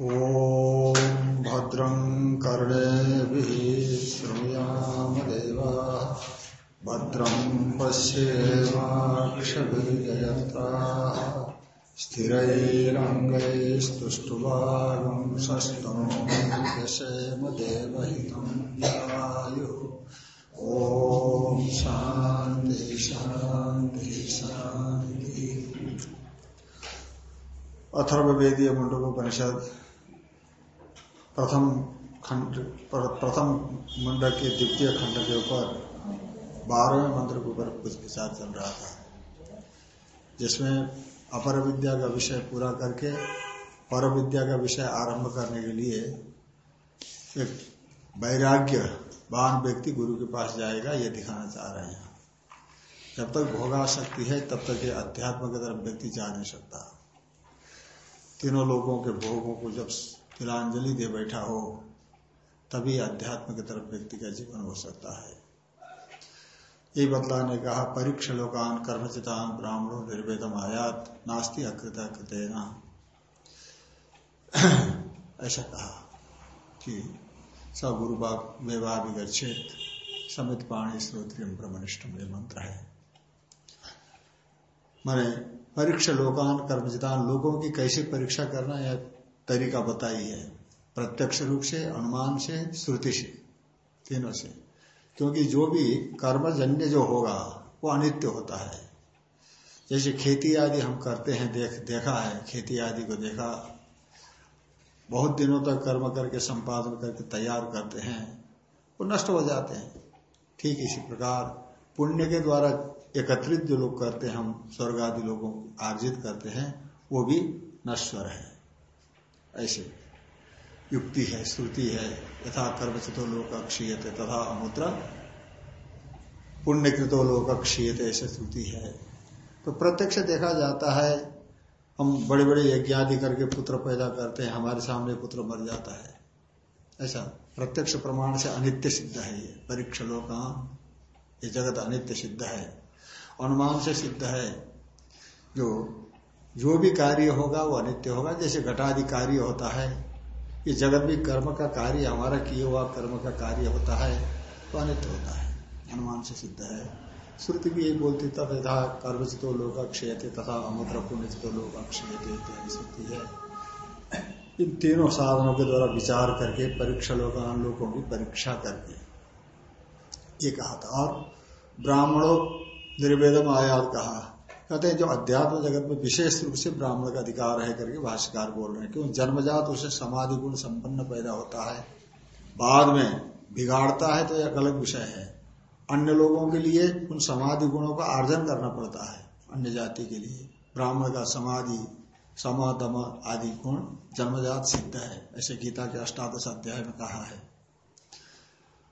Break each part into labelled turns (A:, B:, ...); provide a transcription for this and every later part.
A: ॐ भद्रं कर्णेभिः श्रूयामदेवा भद्रं पश्येमाक्षभिर्यजत्राः स्थिरैरङ्गैस्तुष्टुवागं सस्तनोशेम देवहितं जलायुः ॐ शान्ति शान्ति शान्ति। अथर्वेदीय मुंडकोपनिषद प्रथम खंड प्रथम मुंडक के द्वितीय खंड के ऊपर बारहवें मंत्र के ऊपर कुछ विचार चल रहा था, जिसमें अपर विद्या का विषय पूरा करके पर विद्या का विषय आरंभ करने के लिए एक वैराग्य वाहन व्यक्ति गुरु के पास जाएगा, ये दिखाना चाह रहे हैं। जब तक भोगा शक्ति है, तब तक ये अध्यात्म की तरफ़ व्यक्ति जा नहीं सकता। तीनों लोगों के भोगों को जब तिलांजलि दे बैठा हो, तभी अध्यात्म की तरफ़ व्यक्ति का जीवन हो सकता है। यही बदला ने कहा, परीक्ष लोकान कर्मचितान ब्राह्मणों निर्वेदम आयात, नास्ति अकृत कृतेना। ऐसा कहा कि स गुरु मेवा विगछेत समित पाणी श्रोत्रियम ब्रह्मनिष्ठम ये मंत्र है। मैंने परीक्षा लोकान कर्मचितान लोगों की कैसे परीक्षा करना यह तरीका बताई है। प्रत्यक्ष रूप से, अनुमान से, श्रुति से, तीनों से। क्योंकि जो भी कर्मजन्य जो होगा, वो अनित्य होता है। जैसे खेती आदि हम करते हैं, देख, देखा है, खेती आदि को देखा। बहुत दिनों तक कर्म करके, संपादन करके तैयार करते हैं, वो नष्ट हो जाते हैं। ठीक इसी प्रकार, पुण्य के द्वारा एकत्रित जो लोग करते हैं, हम स्वर्ग आदि लोगों अर्जित करते हैं, वो भी नश्वर है। ऐसे। युक्ति है श्रुति है यथा कर्मचितो लोग अक्षीयते तथा अमुद्र। पुण्यकृतो लोग अक्षीयते ऐसे श्रुति है। तो प्रत्यक्ष देखा जाता है, हम बड़े बड़े यज्ञ आदि करके पुत्र पैदा करते हैं, हमारे सामने पुत्र मर जाता है। ऐसा प्रत्यक्ष प्रमाण से अनित्य सिद्ध है ये, परीक्ष लोक। ये जगत अनित्य सिद्ध है। अनुमान से सिद्ध है, जो जो भी कार्य होगा वो अनित्य होगा। जैसे घटादि कार्य होता है, ये जगत भी कर्म का कार्य, हमारा किया हुआ कर्म का कार्य होता है तो अनित्य होता है। अनुमान से सिद्ध है। श्रुति भी यही बोलती, तब यथा कर्मचितो लोग अक्षय थे तथा अमुद्र पुण्यचितो लोग अक्षयते इत्यादि श्रुति है। इन तीनों साधनों के द्वारा विचार करके, परीक्षा लोग लोगों की परीक्षा करके, ये कहा था। और ब्राह्मणों, निर्वेदम आयात कहा कहते हैं, जो अध्यात्म जगत में विशेष रूप से ब्राह्मण का अधिकार है करके भाष्यकार बोल रहे हैं। क्यों? जन्मजात उसे समाधि गुण संपन्न पैदा होता है। बाद में बिगाड़ता है तो यह अलग विषय है। अन्य लोगों के लिए उन समाधि गुणों का आर्जन करना पड़ता है, अन्य जाति के लिए। ब्राह्मण का समाधि सम दम आदि गुण जन्मजात सिद्ध है, ऐसे गीता के अष्टादश अध्याय में कहा है।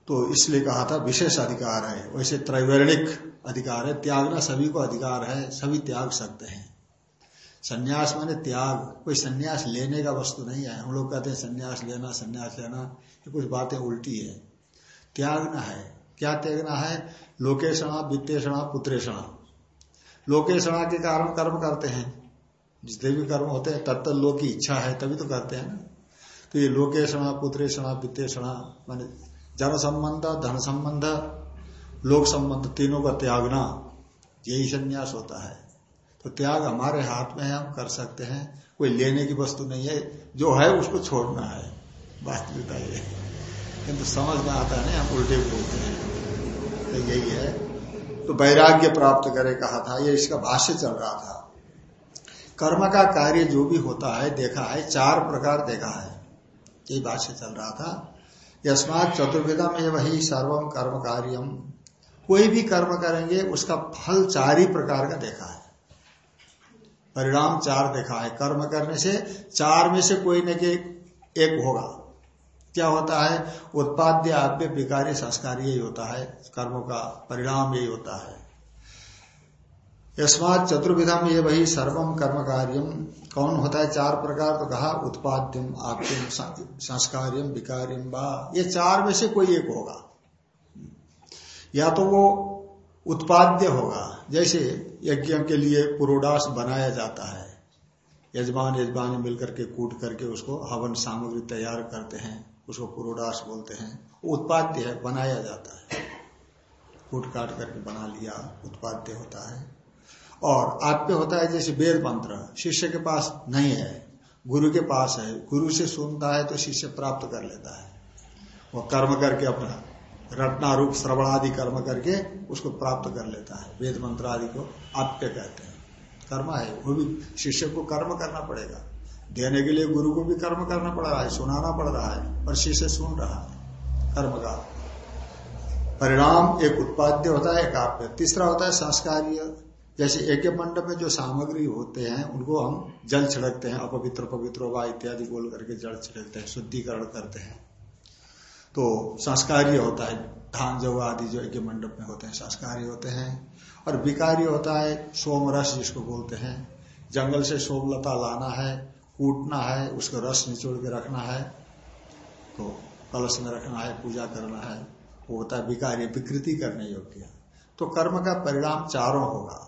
A: तो इसलिए कहा था विशेष अधिकार है। वैसे त्रैवर्णिक अधिकार है त्यागना सभी को अधिकार है, सभी त्याग सकते हैं। संन्यास माने त्याग। कोई संन्यास लेने का वस्तु नहीं है। हम लोग कहते हैं संन्यास लेना संन्यास लेना, ये कुछ बातें उल्टी है। त्यागना है। क्या त्यागना है? लोकेशणा, वित्तेषणा, पुत्रेषणा। लोकेशणा के कारण कर्म करते हैं। जितने भी कर्म होते हैं, तत्त लोक की इच्छा है, तभी तो करते हैं ना। तो ये लोकेशणा पुत्रेषणा, वित्तेषणा, माने जन संबंध, धन संबंध, लोक संबंध, तीनों का त्यागना, यही संन्यास होता है। तो त्याग हमारे हाथ में है, हम कर सकते हैं। कोई लेने की वस्तु नहीं है, जो है उसको छोड़ना है। वास्तविकता ये। किंतु समझ में आता है हम उल्टे बोलते हैं। तो यही है। तो वैराग्य प्राप्त करे, कहा था, ये इसका भाष्य चल रहा था। कर्म का कार्य जो भी होता है, देखा है, चार प्रकार देखा है। यही भाष्य चल रहा था। यस्मात में वही सर्वम कर्म कार्यम कोई भी कर्म करेंगे, उसका फल चार ही प्रकार का देखा है। परिणाम चार देखा है। कर्म करने से चार में से कोई न के एक होगा। क्या होता है? उत्पाद्य आप्य विकारी संस्कार यही होता है। कर्मों का परिणाम यही होता है। यस्मात चतुर्विधम ये वही सर्वम कर्म कार्यम कौन होता है चार प्रकार तो कहा उत्पाद्यम आप्यम संस्कार्यम विकार्यम बा। ये चार में से कोई एक होगा। या तो वो उत्पाद्य होगा। जैसे यज्ञ के लिए पुरोडास बनाया जाता है। यजमान यजमान मिलकर के कूट करके उसको हवन सामग्री तैयार करते हैं। उसको पुरोडास बोलते हैं। उत्पाद्य है, बनाया जाता है। कूट काट करके बना लिया, उत्पाद्य होता है। और आप्य होता है जैसे वेद मंत्र, शिष्य के पास नहीं है, गुरु के पास है, गुरु से सुनता है तो शिष्य प्राप्त कर लेता है। वो कर्म करके अपना रटना रूप, श्रवण आदि कर्म करके उसको प्राप्त कर लेता है। वेद मंत्र आदि को आप्य कहते हैं। कर्म है, वो भी शिष्य को कर्म करना पड़ेगा। देने के लिए गुरु को भी कर्म करना पड़ रहा है, सुनाना पड़ रहा है और शिष्य सुन रहा है। कर्म का परिणाम एक उत्पाद्य होता है, एक आप्य। तीसरा होता है संस्कारीय। जैसे एक मंडप में जो सामग्री होते हैं, उनको हम जल छिड़कते हैं, अपवित्र, पवित्र वा इत्यादि बोल करके जल छिड़कते हैं, शुद्धिकरण करते हैं। तो संस्कार्य होता है, धान जव आदि जो एक मंडप में होते हैं संस्कार्य होते हैं। और विकारी होता है, सोम रस जिसको बोलते हैं। जंगल से सोमलता लाना है, कूटना है, उसको रस निचोड़ के रखना है तो कलश में रखना है, पूजा करना है। वो होता है विकारी विकृति करने योग्य। तो कर्म का परिणाम चारों होगा।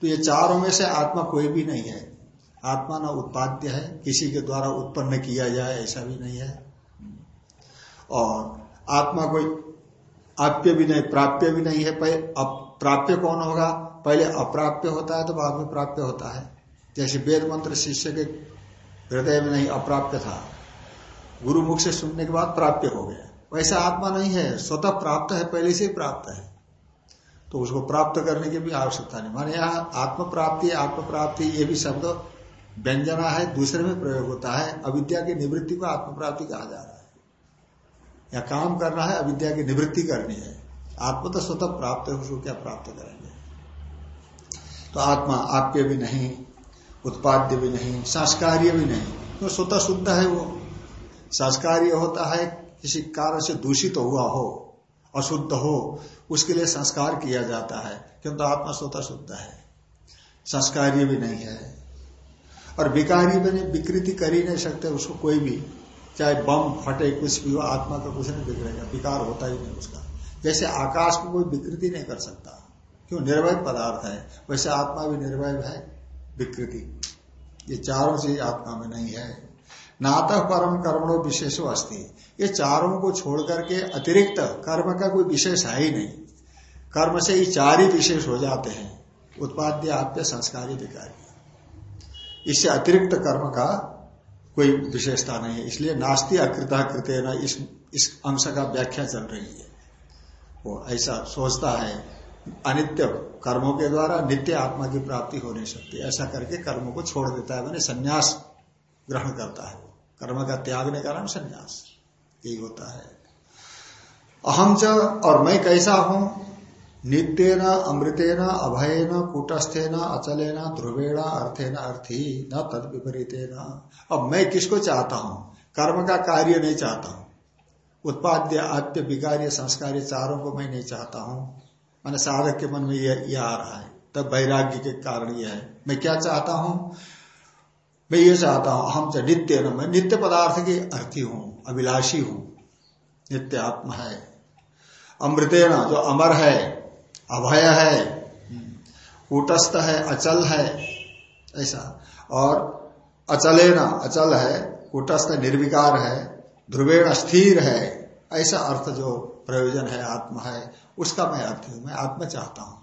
A: तो ये चारों में से आत्मा कोई भी नहीं है। आत्मा ना उत्पाद्य है, किसी के द्वारा उत्पन्न किया जाए ऐसा भी नहीं है। और आत्मा कोई आप्य भी नहीं, प्राप्य भी नहीं है। पहले प्राप्य कौन होगा? पहले अप्राप्य होता है तो बाद में प्राप्य होता है। जैसे वेद मंत्र शिष्य के हृदय में नहीं, अप्राप्य था। गुरु मुख से सुनने के बाद प्राप्य हो गया। वैसा आत्मा नहीं है। स्वतः प्राप्त है, पहले से ही प्राप्त है। तो उसको प्राप्त करने की भी आवश्यकता नहीं। माने यहाँ आत्म प्राप्ति आत्म प्राप्ति ये भी शब्द व्यंजना है, दूसरे में प्रयोग होता है। अविद्या की निवृत्ति को आत्म प्राप्ति कहा जा रहा है। या काम करना है, अविद्या की निवृत्ति करनी है। आत्म तो स्वतः प्राप्त है, उसको क्या प्राप्त करेंगे? तो आत्मा आपके भी नहीं, उत्पाद्य भी नहीं, संस्कार्य भी नहीं। तो स्वतः शुद्ध है वो। संस्कार्य होता है, किसी कारण से दूषित तो हुआ हो अशुद्ध हो, उसके लिए संस्कार किया जाता है। किंतु आत्मा स्वतः शुद्ध है। संस्कार्य भी नहीं है। और विकारी बने विकृति कर ही नहीं सकते, उसको कोई भी, चाहे बम फटे, कुछ भी हो, आत्मा का कुछ नहीं बिगड़ेगा, विकार होता ही नहीं उसका। जैसे आकाश को कोई विकृति नहीं कर सकता। क्यों? निर्भय पदार्थ है। वैसे आत्मा भी निर्भय है, विकृति। ये चारों चीज़ आत्मा में नहीं है। नातः परम कर्मणो विशेषो अस्ति। ये चारों को छोड़ करके अतिरिक्त कर्म का कोई विशेष है ही नहीं। कर्म से ही चार ही विशेष हो जाते हैं। उत्पाद्य आप्य संस्कारी विकारी इससे अतिरिक्त कर्म का कोई विशेषता नहीं है। इसलिए नास्ती अकृत कृत्य न इस इस अंश का व्याख्या चल रही है। वो ऐसा सोचता है, अनित्य कर्मों के द्वारा नित्य आत्मा की प्राप्ति हो नहीं सकती। ऐसा करके कर्मों को छोड़ देता है। मैंने संन्यास ग्रहण करता है। कर्म का त्यागने का नाम संन्यास। यही होता है। अहम च और मैं कैसा हूँ? नित्येन, अमृतेन, अभयन, कूटस्थेन, अचलेन, ध्रुवेण, अर्थेन, अर्थी, न तद विपरीतेन। अब मैं किसको चाहता हूँ? कर्म का कार्य नहीं चाहता हूँ। उत्पाद्य, आद्य, विकार्य संस्कार चारों को मैं नहीं चाहता हूँ। मैंने साधक के मन में यह आ रहा है। तब वैराग्य के कारण यह है। मैं क्या चाहता हूँ? मैं ये चाहता हूँ हम से नित्य न, मैं नित्य पदार्थ की अर्थी हूँ, अभिलाषी हूँ, नित्य आत्मा है। अमृतेन जो अमर है, अभय है कूटस्थ है, अचल है, ऐसा। और अचलेन, अचल है कूटस्थ निर्विकार है, ध्रुवेण स्थिर है, ऐसा अर्थ जो प्रयोजन है, आत्मा है, उसका मैं अर्थ हूँ, मैं आत्मा चाहता हूँ।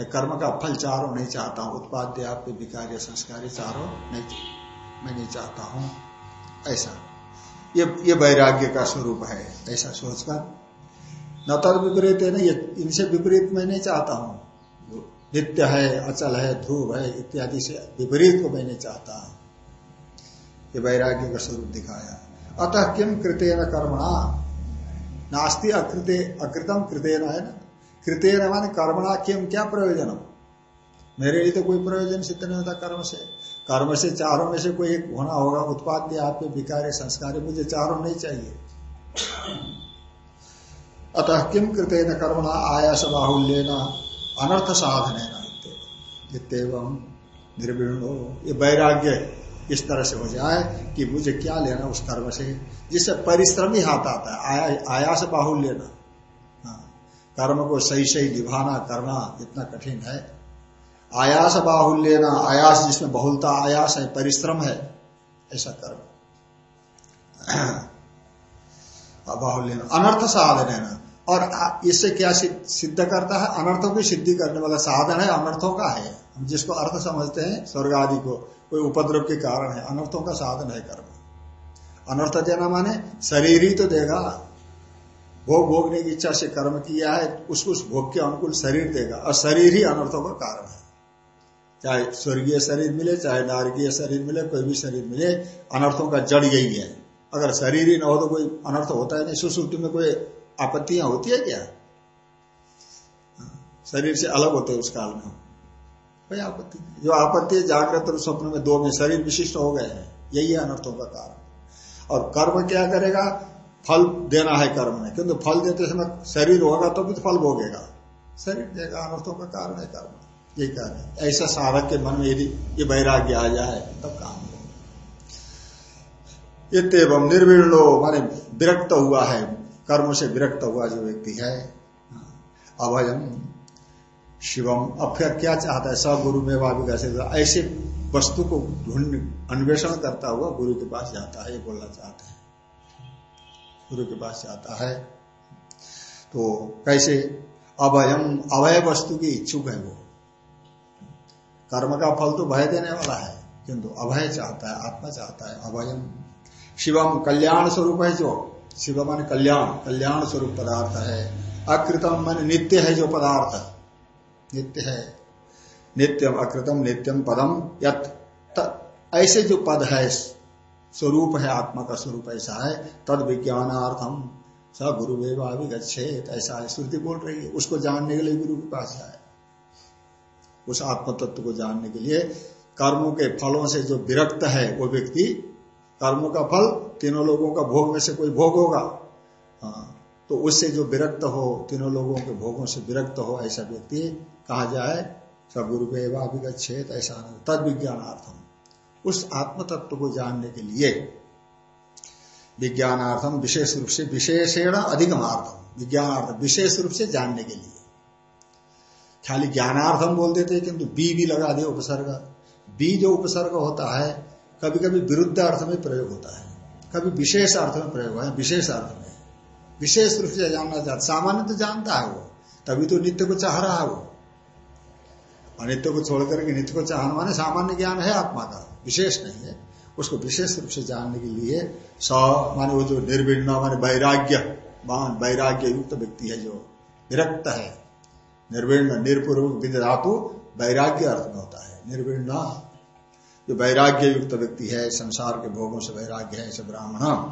A: मैं कर्म का फल चारों नहीं चाहता हूँ, उत्पाद्य आप विकार्य संस्कार चारों नहीं मैं नहीं चाहता हूँ। ऐसा। ये ये वैराग्य का स्वरूप है, ऐसा सोचकर। न तद विपरीत है ना, ये, इनसे विपरीत मैं नहीं चाहता हूँ। नित्य है, अचल है, ध्रुव है, इत्यादि से विपरीत को मैं नहीं चाहता ये वैराग्य का स्वरूप दिखाया। अतः किम कृतेन कर्मणा? नास्ती अकृते, अकृतम कृतेन है ना? कृतेन मान कर्मणा किम क्या प्रयोजन? मेरे लिए तो कोई प्रयोजन सिद्ध नहीं होता कर्म से। कर्म से चारों में से कोई एक होना होगा उत्पाद आपके विकार संस्कार मुझे चारों नहीं चाहिए। अतः किम कृत कृतेन कर्मणा आयास बाहुल्य न अनर्थ साधन है इतम निर्विण ये वैराग्य इस तरह से हो जाए कि मुझे क्या लेना उस कर्म से? जिससे परिश्रम ही हाथ आता है आया, आयास बाहुल्य हाँ, कर्म को सही सही निभाना, करना इतना कठिन है। आयास बाहुल्य ना आयास जिसमें बहुलता आयास है, परिश्रम है, ऐसा कर्म। बाहुल्य अनर्थ साधन है ना। और इससे क्या सिद्ध करता है? अनर्थों की सिद्धि करने वाला साधन है, अनर्थों का है। हम जिसको अर्थ समझते हैं, स्वर्ग आदि को, कोई उपद्रव के कारण है, अनर्थों का साधन है कर्म। अनर्थ देना माने, शरीर ही तो देगा। भोग भोगने की इच्छा से कर्म किया है, उसको उस भोग के अनुकूल शरीर देगा। और शरीर ही अनर्थों का कारण है। चाहे स्वर्गीय शरीर मिले, चाहे नारकीय शरीर मिले, कोई भी शरीर मिले, अनर्थों का जड़ यही है। अगर शरीर ही न हो तो कोई अनर्थ होता है नहीं। सुश्रुति में कोई आपत्तियाँ होती है क्या? शरीर से अलग होते हैं उस काल में। कोई आपत्ति नहीं। जो आपत्ति जागृत और स्वप्न में दो में शरीर विशिष्ट हो गए हैं। यही है अनर्थों का कारण। और कर्म क्या करेगा? फल देना है कर्म में, किंतु फल देते समय शरीर होगा तो भी तो फल भोगेगा। शरीर देगा, अनर्थों का कारण है कर्म। ये कह रहे ऐसा साधक के मन में यदि ये वैराग्य आ जाए, तब काम इतम निर्विणो माने विरक्त हुआ है, कर्म से विरक्त हुआ जो व्यक्ति है अभयम शिवम अब फिर क्या चाहता है? स गुरु में कैसे ऐसे वस्तु को ढूंढ, अन्वेषण करता हुआ गुरु के पास जाता है, ये बोलना चाहते हैं। गुरु के पास जाता है। तो कैसे? अभयम अभय वस्तु की इच्छुक है वो। कर्म का फल तो भय देने वाला है, किंतु अभय चाहता है, आत्मा चाहता है, अभयम। शिवम कल्याण स्वरूप है जो। शिव मान कल्याण कल्याण स्वरूप पदार्थ है। अकृतम मान नित्य है जो पदार्थ। नित्य है। नित्यम अकृतम, नित्यम पदम, यत। ऐसे जो पद है स्वरूप है, आत्मा का स्वरूप ऐसा है। तद विज्ञानार्थम स गुरु वेवाभिगछेत ऐसा है। श्रुति बोल रही है, उसको जानने के लिए गुरु के पास जाए। उस आत्म तत्व को जानने के लिए कर्मों के फलों से जो विरक्त है वो व्यक्ति, कर्मों का फल तीनों लोगों का भोग में से कोई भोग होगा। हाँ तो उससे जो विरक्त हो, तीनों लोगों के भोगों से विरक्त हो, ऐसा व्यक्ति कहा जाए सब गुरु सगुरु विगछेद ऐसा तद विज्ञानार्थम उस आत्म तत्व को जानने के लिए विज्ञानार्थम विशेष रूप से, विशेषण अधिकमार्थम विज्ञानार्थम विशेष रूप से जानने के लिए। खाली ज्ञानार्थम बोल देते किंतु बी भी लगा दे उपसर्ग। बी जो उपसर्ग होता है कभी कभी विरुद्ध अर्थ में प्रयोग होता है, कभी विशेष अर्थ में प्रयोग है, विशेष अर्थ में। विशेष रूप से जानना चाहता सामान्य तो जानता है वो, तभी तो नित्य को चाह रहा है वो। अनित्य को छोड़कर के नित्य को चाहना माने सामान्य ज्ञान है आत्मा का। विशेष नहीं है। उसको विशेष रूप से जानने के लिए स माने वो जो निर्विण माने वैराग्य मान वैराग्य युक्त व्यक्ति है जो विरक्त है। निर्विण निर्पूर्व धातु वैराग्य अर्थ में होता है। निर्विण जो वैराग्य युक्त व्यक्ति है, संसार के भोगों से वैराग्य है, ऐसे ब्राह्मण।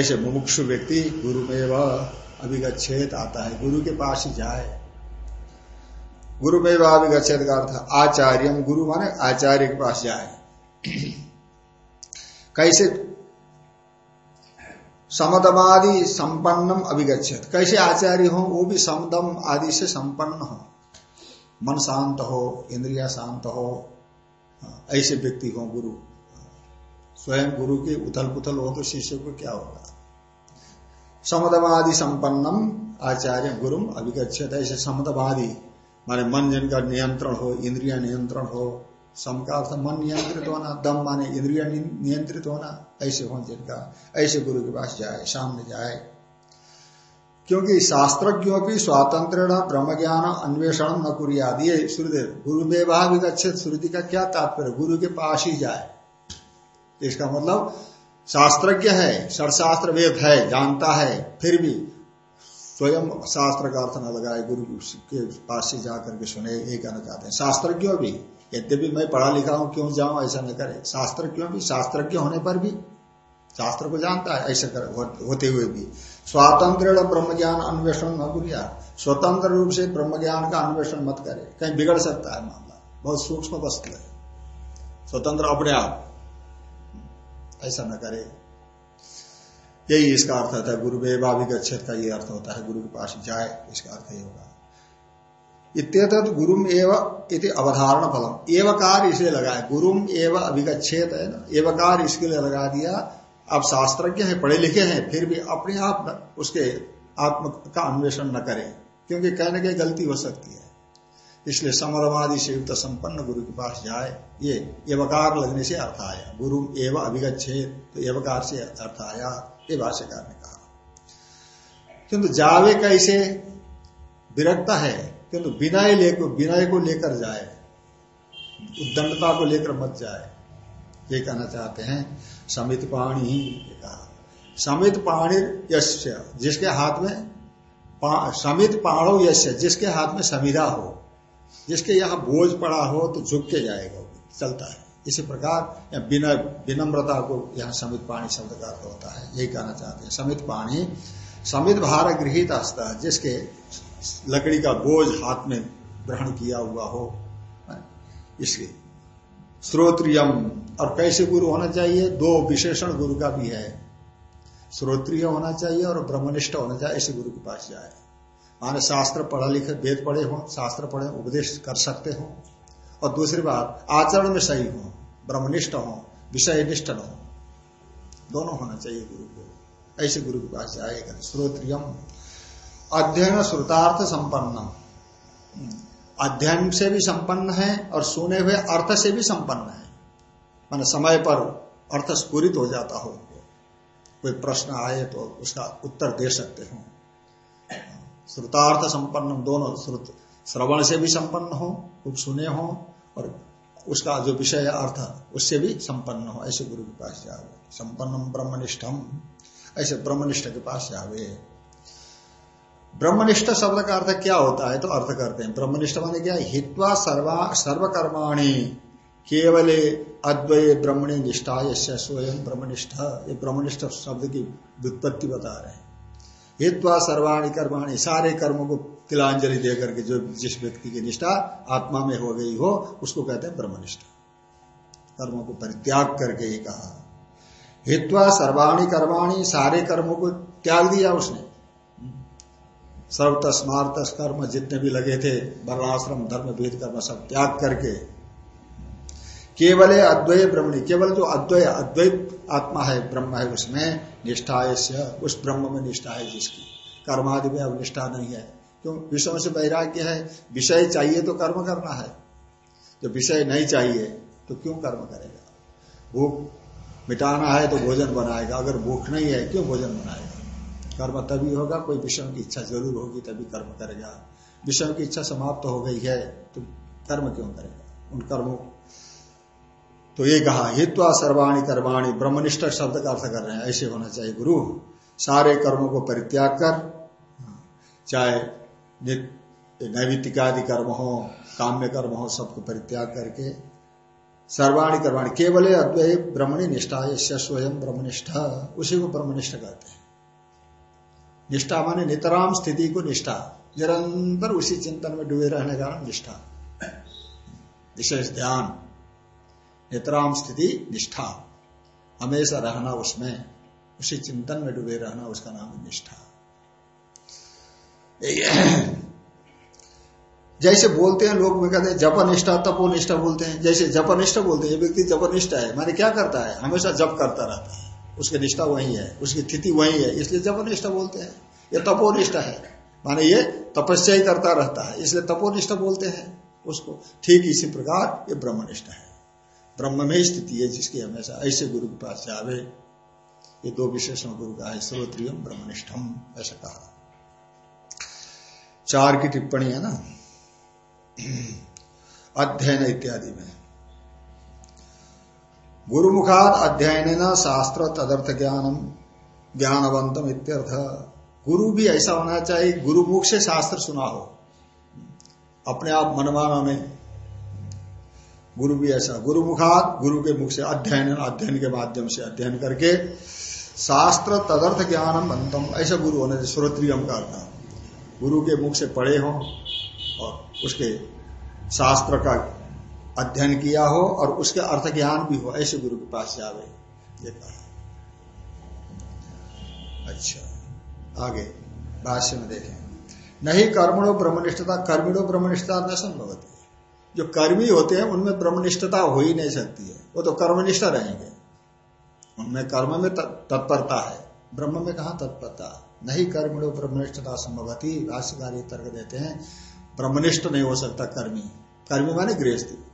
A: ऐसे मुमुक्षु व्यक्ति गुरु में वह अभिगछेद आता है। गुरु के पास ही जाए। गुरु में वह अभिगछेद का अर्थ आचार्य गुरु माने आचार्य के पास जाए। कैसे समदमादि संपन्नम अभिगछेद कैसे आचार्य हो, वो भी समदम आदि से संपन्न हो। मन शांत हो, इंद्रिया शांत हो, ऐसे व्यक्ति हो गुरु। स्वयं गुरु के उथल पुथल हो तो शिष्य को क्या होगा? समदवादी संपन्नम आचार्य गुरु अभिगछित ऐसे समदवादी माने मन जिनका नियंत्रण हो, इंद्रिया नियंत्रण हो सम का अर्थ मन नियंत्रित होना दम माने इंद्रिया नियंत्रित होना ऐसे हो जिनका ऐसे गुरु के पास जाए सामने जाए क्योंकि शास्त्रज्ञों भी स्वातंत्र ब्रह्म ज्ञान अन्वेषण न कुरियाद ये श्रुदेव गुरु में विगछित श्रुति का क्या तात्पर्य गुरु के पास ही जाए इसका मतलब शास्त्रज्ञ है शास्त्र वेद है जानता है फिर भी स्वयं शास्त्र का अर्थ न लगाए गुरु के पास से जाकर के सुने ये कहना चाहते हैं शास्त्रज्ञ भी यद्यपि मैं पढ़ा लिखा हूँ क्यों जाऊँ ऐसा न करे। शास्त्र क्यों भी शास्त्रज्ञ होने पर भी शास्त्र को जानता है ऐसा कर, होते हुए भी। स्वातंत्र ब्रह्म ज्ञान अन्वेषण न बुरिया स्वतंत्र रूप से ब्रह्म ज्ञान का अन्वेषण मत करे। कहीं बिगड़ सकता है मामला। बहुत सूक्ष्म वस्तु है। स्वतंत्र अपने आप। ऐसा न करे। यही इसका अर्थ होता है गुरु वेवाभिगछेद का ये अर्थ होता है गुरु के पास जाए इसका अर्थ ही होगा। इत्यत गुरुम एव इति अवधारण फलम एवकार इसलिए लगाए। गुरुम एव अभिगछेद है ना? एवकार इसके लिए लगा दिया। आप शास्त्रज्ञ हैं, पढ़े लिखे हैं, फिर भी अपने आप उसके आत्म का अन्वेषण न करें, क्योंकि कहने की गलती हो सकती है। इसलिए समरवादी से युक्त संपन्न गुरु के पास जाए। ये एवकार लगने से अर्थ आया। गुरु एवं अभिगछे तो एवकार से अर्थ आया, ये भाष्यकार ने कहा। किंतु जावे कैसे? विरक्त है। किंतु विनय लेकर विनय को लेकर जाए। उद्दंडता को लेकर मत जाए। ये कहना चाहते हैं समित पाणी ही कहा। समित पाणी यश्य जिसके हाथ में पा, समित पाणो यश्य जिसके हाथ में समिधा हो। जिसके यहाँ बोझ पड़ा हो तो झुक के जाएगा चलता है। इसी प्रकार विनम्रता को यहाँ समित पाणी शब्द का होता है। यही कहना चाहते हैं समित पाणी समित भार गृहित अस्ता जिसके लकड़ी का बोझ हाथ में ग्रहण किया हुआ हो। इसलिए श्रोत्रियम, और कैसे गुरु होना चाहिए? दो विशेषण गुरु का भी है। श्रोत्रिय होना चाहिए और ब्रह्मनिष्ठ होना चाहिए, ऐसे गुरु के पास जाए। माने शास्त्र पढ़ा लिखे, वेद पढ़े हो, शास्त्र पढ़े, उपदेश कर सकते हो। और दूसरी बात, आचरण में सही हो, ब्रह्मनिष्ठ हो विषय निष्ठ हो, दोनों होना चाहिए गुरु को। ऐसे गुरु के पास जाएगा श्रोत्रियम। अध्ययन श्रुतार्थ संपन्न अध्ययन से भी संपन्न है और सुने हुए अर्थ से भी संपन्न है। मान समय पर अर्थ स्पूरित हो जाता हो। कोई प्रश्न आए तो उसका उत्तर दे सकते हो। श्रुतार्थ संपन्न दोनों श्रुत श्रवण से भी संपन्न हो कुछ सुने हो और उसका जो विषय अर्थ, उससे भी संपन्न हो। ऐसे गुरु के पास जाओ। संपन्नम ब्रह्मनिष्ठम। ऐसे ब्रह्मनिष्ठ के पास जावे। ब्रह्मनिष्ठ शब्द का अर्थ क्या होता है तो अर्थ करते हैं। ब्रह्मनिष्ठ माने क्या? हित्वा सर्वा, सर्वकर्माणी, केवल अद्वय ब्रह्मणी निष्ठा यश्य स्वयं ब्रह्मनिष्ठ। ये ब्रह्मनिष्ठ शब्द की व्युत्पत्ति बता रहे हैं। हित्वा सर्वाणी कर्माणी, सारे कर्मों को तिलांजलि दे करके जो जिस व्यक्ति की निष्ठा आत्मा में हो गई हो, उसको कहते हैं ब्रह्मनिष्ठ। कर्मों को परित्याग करके ही कहा। हित्वा सर्वाणी कर्माणी, सारे कर्मों को त्याग दिया उसने। सर्व तस्मार्थ कर्म जितने भी लगे थे, वर्णाश्रम धर्म भेद कर्म सब त्याग करके, केवल अद्वय ब्रह्मणी, केवल जो अद्वय, अद्वैत आत्मा है, ब्रह्म है, उसमें निष्ठा है उस ब्रह्म में निष्ठा है जिसकी। कर्मादि में अब निष्ठा नहीं है। क्यों? विषयों से वैराग्य है। विषय चाहिए तो कर्म करना है। जो विषय नहीं चाहिए तो क्यों कर्म करेगा? भूख मिटाना है तो भोजन बनाएगा। अगर भूख नहीं है, क्यों भोजन बनाएगा? कर्म तभी होगा, कोई विषयों की इच्छा ज़रूर होगी, तभी कर्म करेगा। विषयों की इच्छा समाप्त तो हो गई है तो कर्म क्यों करेगा? उन कर्मों तो ये कहा, हित्वा सर्वाणी कर्माणी, ब्रह्मनिष्ठ शब्द का अर्थ कर रहे हैं, ऐसे होना चाहिए गुरु। सारे कर्मों को परित्याग कर, चाहे नैवितिकादि कर्म हो, काम्य कर्म हो, सबको परित्याग करके। सर्वाणी कर्माणी, केवल अद्वय ब्रह्मणी निष्ठा स्वयं ब्रह्मनिष्ठ, उसी को ब्रह्मनिष्ठ कहते हैं। निष्ठा माने नितराम स्थिति को निष्ठा। निरंतर उसी चिंतन में डूबे रहने का नाम निष्ठा। विशेष ध्यान। नितराम स्थिति, निष्ठा। हमेशा रहना उसमें। उसी चिंतन में डूबे रहना उसका नाम निष्ठा। जैसे बोलते हैं लोग, में कहते हैं, जपनिष्ठा, तपोनिष्ठा बोलते हैं। जैसे जपनिष्ठ बोलते हैं, ये व्यक्ति जपनिष्ठ है। माने क्या करता है? हमेशा जप करता रहता है। उसकी निष्ठा वही है, उसकी स्थिति वही है, इसलिए जपनिष्ठ बोलते हैं। ये तपोनिष्ठा है। माने ये तपस्या ही करता रहता है, इसलिए तपोनिष्ठा बोलते हैं उसको। ठीक इसी प्रकार ये ब्रह्मनिष्ठ है। ब्रह्म में स्थिति है जिसकी हमेशा ऐसे गुरु के पास जावे। ये दो विशेषण गुरु का है श्रोत्रियम ब्रह्मनिष्ठम, ऐसा कहा। चार की टिप्पणी है ना? अध्ययन इत्यादि में। गुरुमुखाद अध्ययन शास्त्र तदर्थ ज्ञानम ज्ञानवंतम इत्यर्थ। गुरु भी ऐसा होना चाहिए, गुरुमुख से शास्त्र सुना हो। अपने आप मनमाना में गुरु भी ऐसा। गुरुमुखाद गुरु के मुख से अध्ययन अध्ययन के माध्यम से अध्ययन करके शास्त्र तदर्थ ज्ञानम अंतम ऐसा गुरु होने से श्रोत्रियम का गुरु के मुख से पढ़े हो और उसके शास्त्र का अध्ययन किया हो और उसके अर्थ ज्ञान भी हो, ऐसे गुरु के पास जावे। ये कहा। अच्छा आगे, भाष्य में देखें। नहीं कर्मणो ब्रह्मनिष्ठता, कर्मिणो ब्रह्मनिष्ठता न संभवती। जो कर्मी होते हैं, उनमें ब्रह्मनिष्ठता हो ही नहीं सकती है। वो तो कर्मनिष्ठ रहेंगे। उनमें कर्म में तत्परता है। ब्रह्म में कहा तत्परता? नहीं कर्मिणो ब्रह्मनिष्ठता संभवती, भाष्यकारी तर्क देते हैं। ब्रह्मनिष्ठ नहीं हो सकता कर्मी। कर्मी माने गृहस्थी।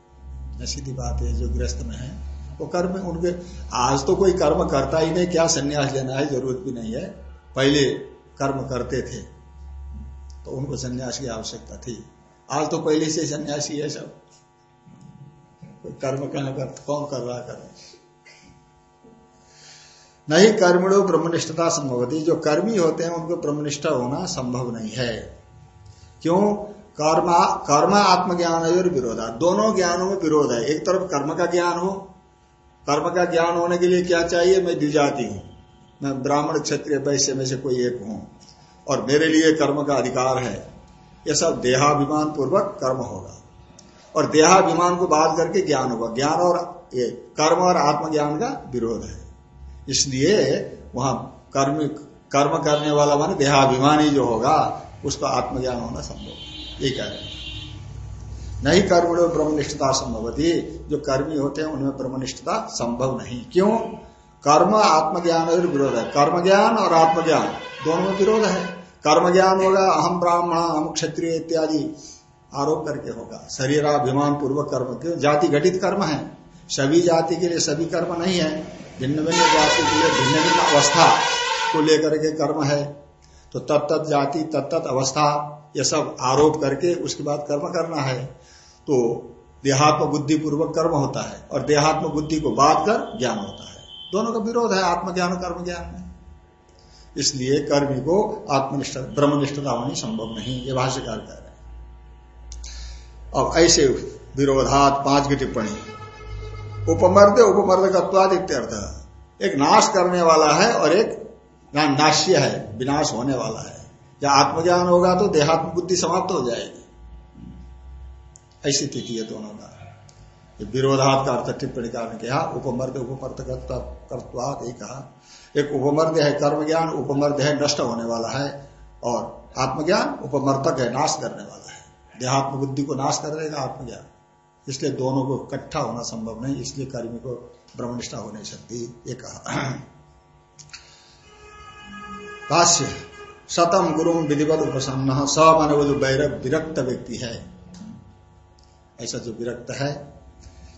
A: सीधी बात है, जो गृहस्थ में है, वो कर्म उनके, आज तो कोई कर्म करता ही नहीं, क्या संन्यास लेना है, ज़रूरत भी नहीं है। पहले कर्म करते थे तो उनको संन्यास की आवश्यकता थी। आज तो पहले से सन्यासी है सब। कोई कर्म कहना कर, कौन कर रहा कर्म? नहीं, कर्मिणो ब्रह्मनिष्ठता संभव होती जो कर्मी होते हैं, उनको ब्रह्मनिष्ठा होना संभव नहीं है। क्यों? कर्मा आत्मज्ञान है और विरोधा दोनों ज्ञानों में विरोध है। एक तरफ़ कर्म का ज्ञान हो, कर्म का ज्ञान होने के लिए क्या चाहिए? मैं द्विजाति हूँ। मैं ब्राह्मण, क्षत्रिय, वैश्य में से कोई एक हूँ। और मेरे लिए कर्म का अधिकार है। यह सब देहाभिमान पूर्वक कर्म होगा। और देहाभिमान को बात करके ज्ञान होगा। ज्ञान और ये कर्म और आत्मज्ञान का विरोध है। इसलिए वहाँ कर्म कर्म करने वाला मान देहाभिमानी जो होगा उसका आत्मज्ञान होना संभव ये कह रहे हैं। नहीं कर्म ब्रह्मनिष्ठता संभवती। जो कर्मी होते हैं, उनमें ब्रह्मनिष्ठता संभव नहीं। क्यों? कर्म आत्मज्ञान और विरोध है। कर्म ज्ञान और आत्मज्ञान, दोनों में विरोध है। कर्म ज्ञान होगा, अहम ब्राह्मण, अहम क्षत्रिय इत्यादि आरोप करके होगा। शरीराभिमान पूर्वक कर्म क्यों? जाति घटित कर्म है। सभी जाति के लिए सभी कर्म नहीं है। भिन्न भिन्न जाति के लिए भिन्न भिन्न अवस्था को लेकर के कर्म है। तो तत्त जाति तत्त अवस्था, ये सब आरोप करके उसके बाद कर्म करना है। तो देहात्म बुद्धि पूर्वक कर्म होता है और देहात्म बुद्धि को बात कर ज्ञान होता है। दोनों का विरोध है, आत्मज्ञान कर्म ज्ञान में। इसलिए कर्मी को आत्मनिष्ठ, ब्रह्मनिष्ठता होनी संभव नहीं, ये भाष्यकार कह रहे हैं। अब ऐसे विरोधात पाँच की टिप्पणी। उपमर्द उपमर्द इत्यर्थ एक नाश करने वाला है और एक नाश्य है, विनाश होने वाला है। या आत्मज्ञान होगा तो देहात्म बुद्धि समाप्त हो जाएगी। ऐसी स्थिति है दोनों का। विरोधात का अर्थ टिप्पणी कारण कहा उपमर्द उपमर्द कर्तवाद एक कहा। एक उपमर्द है कर्म ज्ञान उपमर्द है, नष्ट होने वाला है, और आत्मज्ञान उपमर्तक है, नाश करने वाला है। देहात्म बुद्धि को नाश कर देगा आत्मज्ञान। इसलिए दोनों को इकट्ठा होना संभव नहीं, इसलिए कर्मी को ब्रह्मनिष्ठा हो नहीं सकती, ये कहा। भाष्य सतम गुरु विधिवत उपसन्न स माने वो जो वैरक विरक्त व्यक्ति है। ऐसा जो विरक्त है,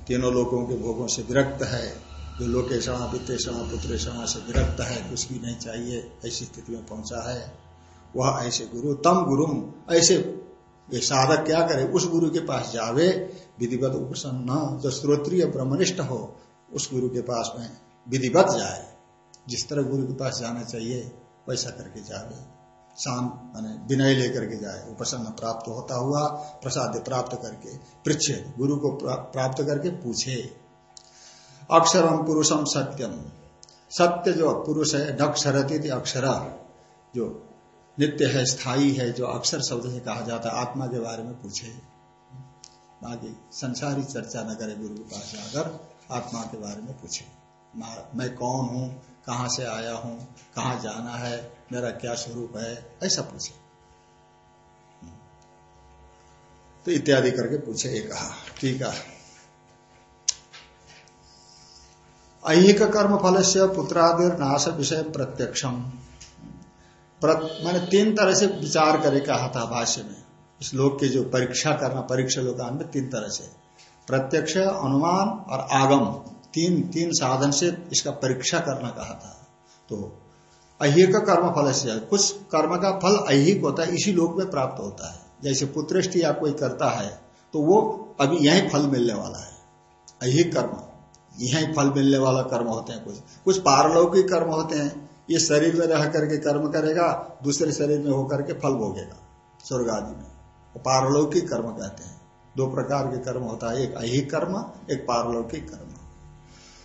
A: तीनों लोगों के भोगों से विरक्त है। जो लोकेशणा वित्तेषणा पुत्रेषणा से विरक्त है, कुछ भी नहीं चाहिए, ऐसी स्थिति में पहुँचा है। वह ऐसे गुरु, तम गुरु, ऐसे साधक क्या करे? उस गुरु के पास जावे, विधिवत उपसन्न जो श्रोत्रिय ब्रह्मनिष्ठ हो, उस गुरु के पास में विधिवत जाए। जिस तरह गुरु के पास जाना चाहिए वैसा करके जावे शाम माने विनय लेकर के जाए उपसन्न प्राप्त होता हुआ प्रसाद प्राप्त करके पृछे गुरु को प्राप्त करके पूछे। अक्षरम पुरुषम सत्यम। सत्य जो पुरुष है, नक्षरती अक्षर, जो नित्य है, स्थायी है, जो अक्षर शब्द से कहा जाता है, आत्मा के बारे में पूछे। बाकी संसारी चर्चा न करे गुरु के पास जाकर आत्मा के बारे में पूछे। मैं कौन हूँ? कहाँ से आया हूँ, कहाँ जाना है, मेरा क्या स्वरूप है, ऐसा पूछे। तो इत्यादि करके पूछे, एक कहा, ठीक है। ऐहिक कर्म फल से पुत्रादि नाश विषय प्रत्यक्षम। मैंने तीन तरह से विचार करे कहा था भाष्य में। इस लोक की जो परीक्षा करना, परीक्षा लोकान में तीन तरह से। प्रत्यक्ष, अनुमान और आगम। तीन तीन साधन से इसका परीक्षा करना कहा था। तो अहिक कर्म फल से कुछ कर्म का फल अहिक होता है, इसी लोक में प्राप्त होता है। जैसे पुत्रष्टि या कोई करता है तो वो अभी यही फल मिलने वाला है। अहिक कर्म। यही फल मिलने वाला कर्म होते हैं कुछ। कुछ पारलौकिक कर्म होते हैं। ये शरीर में रह करके कर्म करेगा, दूसरे शरीर में होकर के फल भोगेगा, स्वर्ग आदि में। पारलौकिक कर्म कहते हैं। दो प्रकार के कर्म होता है। एक अहिक कर्म, एक पारलौकिक कर्म।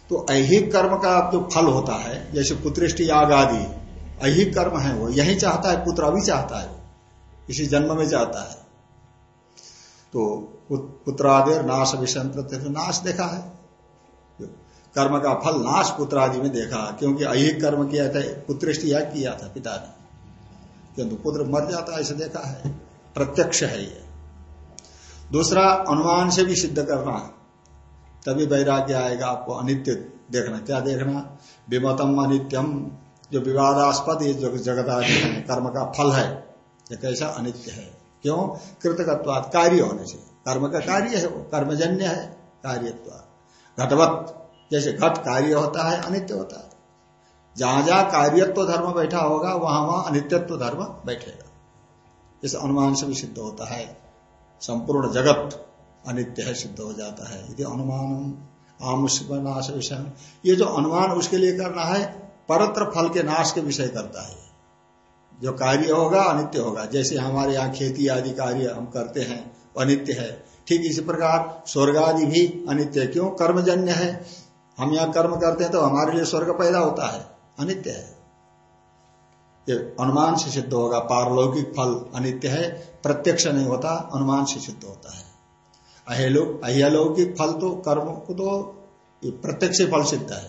A: तो ऐहिक कर्म का अब जो फल होता है, जैसे पुत्रिष्टि याग आदि। ऐहिक कर्म है वो, यही चाहता है, पुत्र अभी चाहता है, इसी जन्म में चाहता है। तो पुत्रादि नाश विषय नाश देखा है। कर्म का फल नाश पुत्र आदि में देखा, क्योंकि अहिक कर्म किया था, पुत्रिष्टि याग किया था पिता ने किंतु पुत्र मर जाता है ऐसे देखा है। प्रत्यक्ष है ये। दूसरा, अनुमान से भी सिद्ध करना तभी वैराग्य आएगा आपको अनित्य देखना। क्या देखना? विमतम अनित्यम। जो विवादास्पद ये जो जगत आदि है, कर्म का फल है, ये कैसा अनित्य है? क्यों? कृतकत्वाद कार्य होने से कर्म का कार्य है वो, कर्मजन्य है कार्यत्व घटवत, जैसे घट कार्य होता है, अनित्य होता है। जहाँ जहाँ कार्यत्व धर्म बैठा होगा, वहाँ वहाँ अनित्यत्व धर्म बैठेगा। इस अनुमान से भी सिद्ध होता है, संपूर्ण जगत अनित्य है सिद्ध हो जाता है। यदि अनुमान आमुष्य नाश विषय, ये जो अनुमान उसके लिए करना है, परत्र फल के नाश के विषय करता है। जो कार्य होगा, अनित्य होगा। जैसे हमारे यहाँ खेती आदि कार्य हम करते हैं अनित्य है। ठीक इसी प्रकार स्वर्ग आदि भी अनित्य क्यों? कर्मजन्य है। हम यहाँ कर्म करते हैं तो हमारे लिए स्वर्ग पैदा होता है। अनित्य है। ये अनुमान से सिद्ध होगा। पारलौकिक फल अनित्य है। प्रत्यक्ष नहीं होता, अनुमान से सिद्ध होता है। अहलौकिक फल तो कर्म को तो प्रत्यक्ष फल सिद्ध है।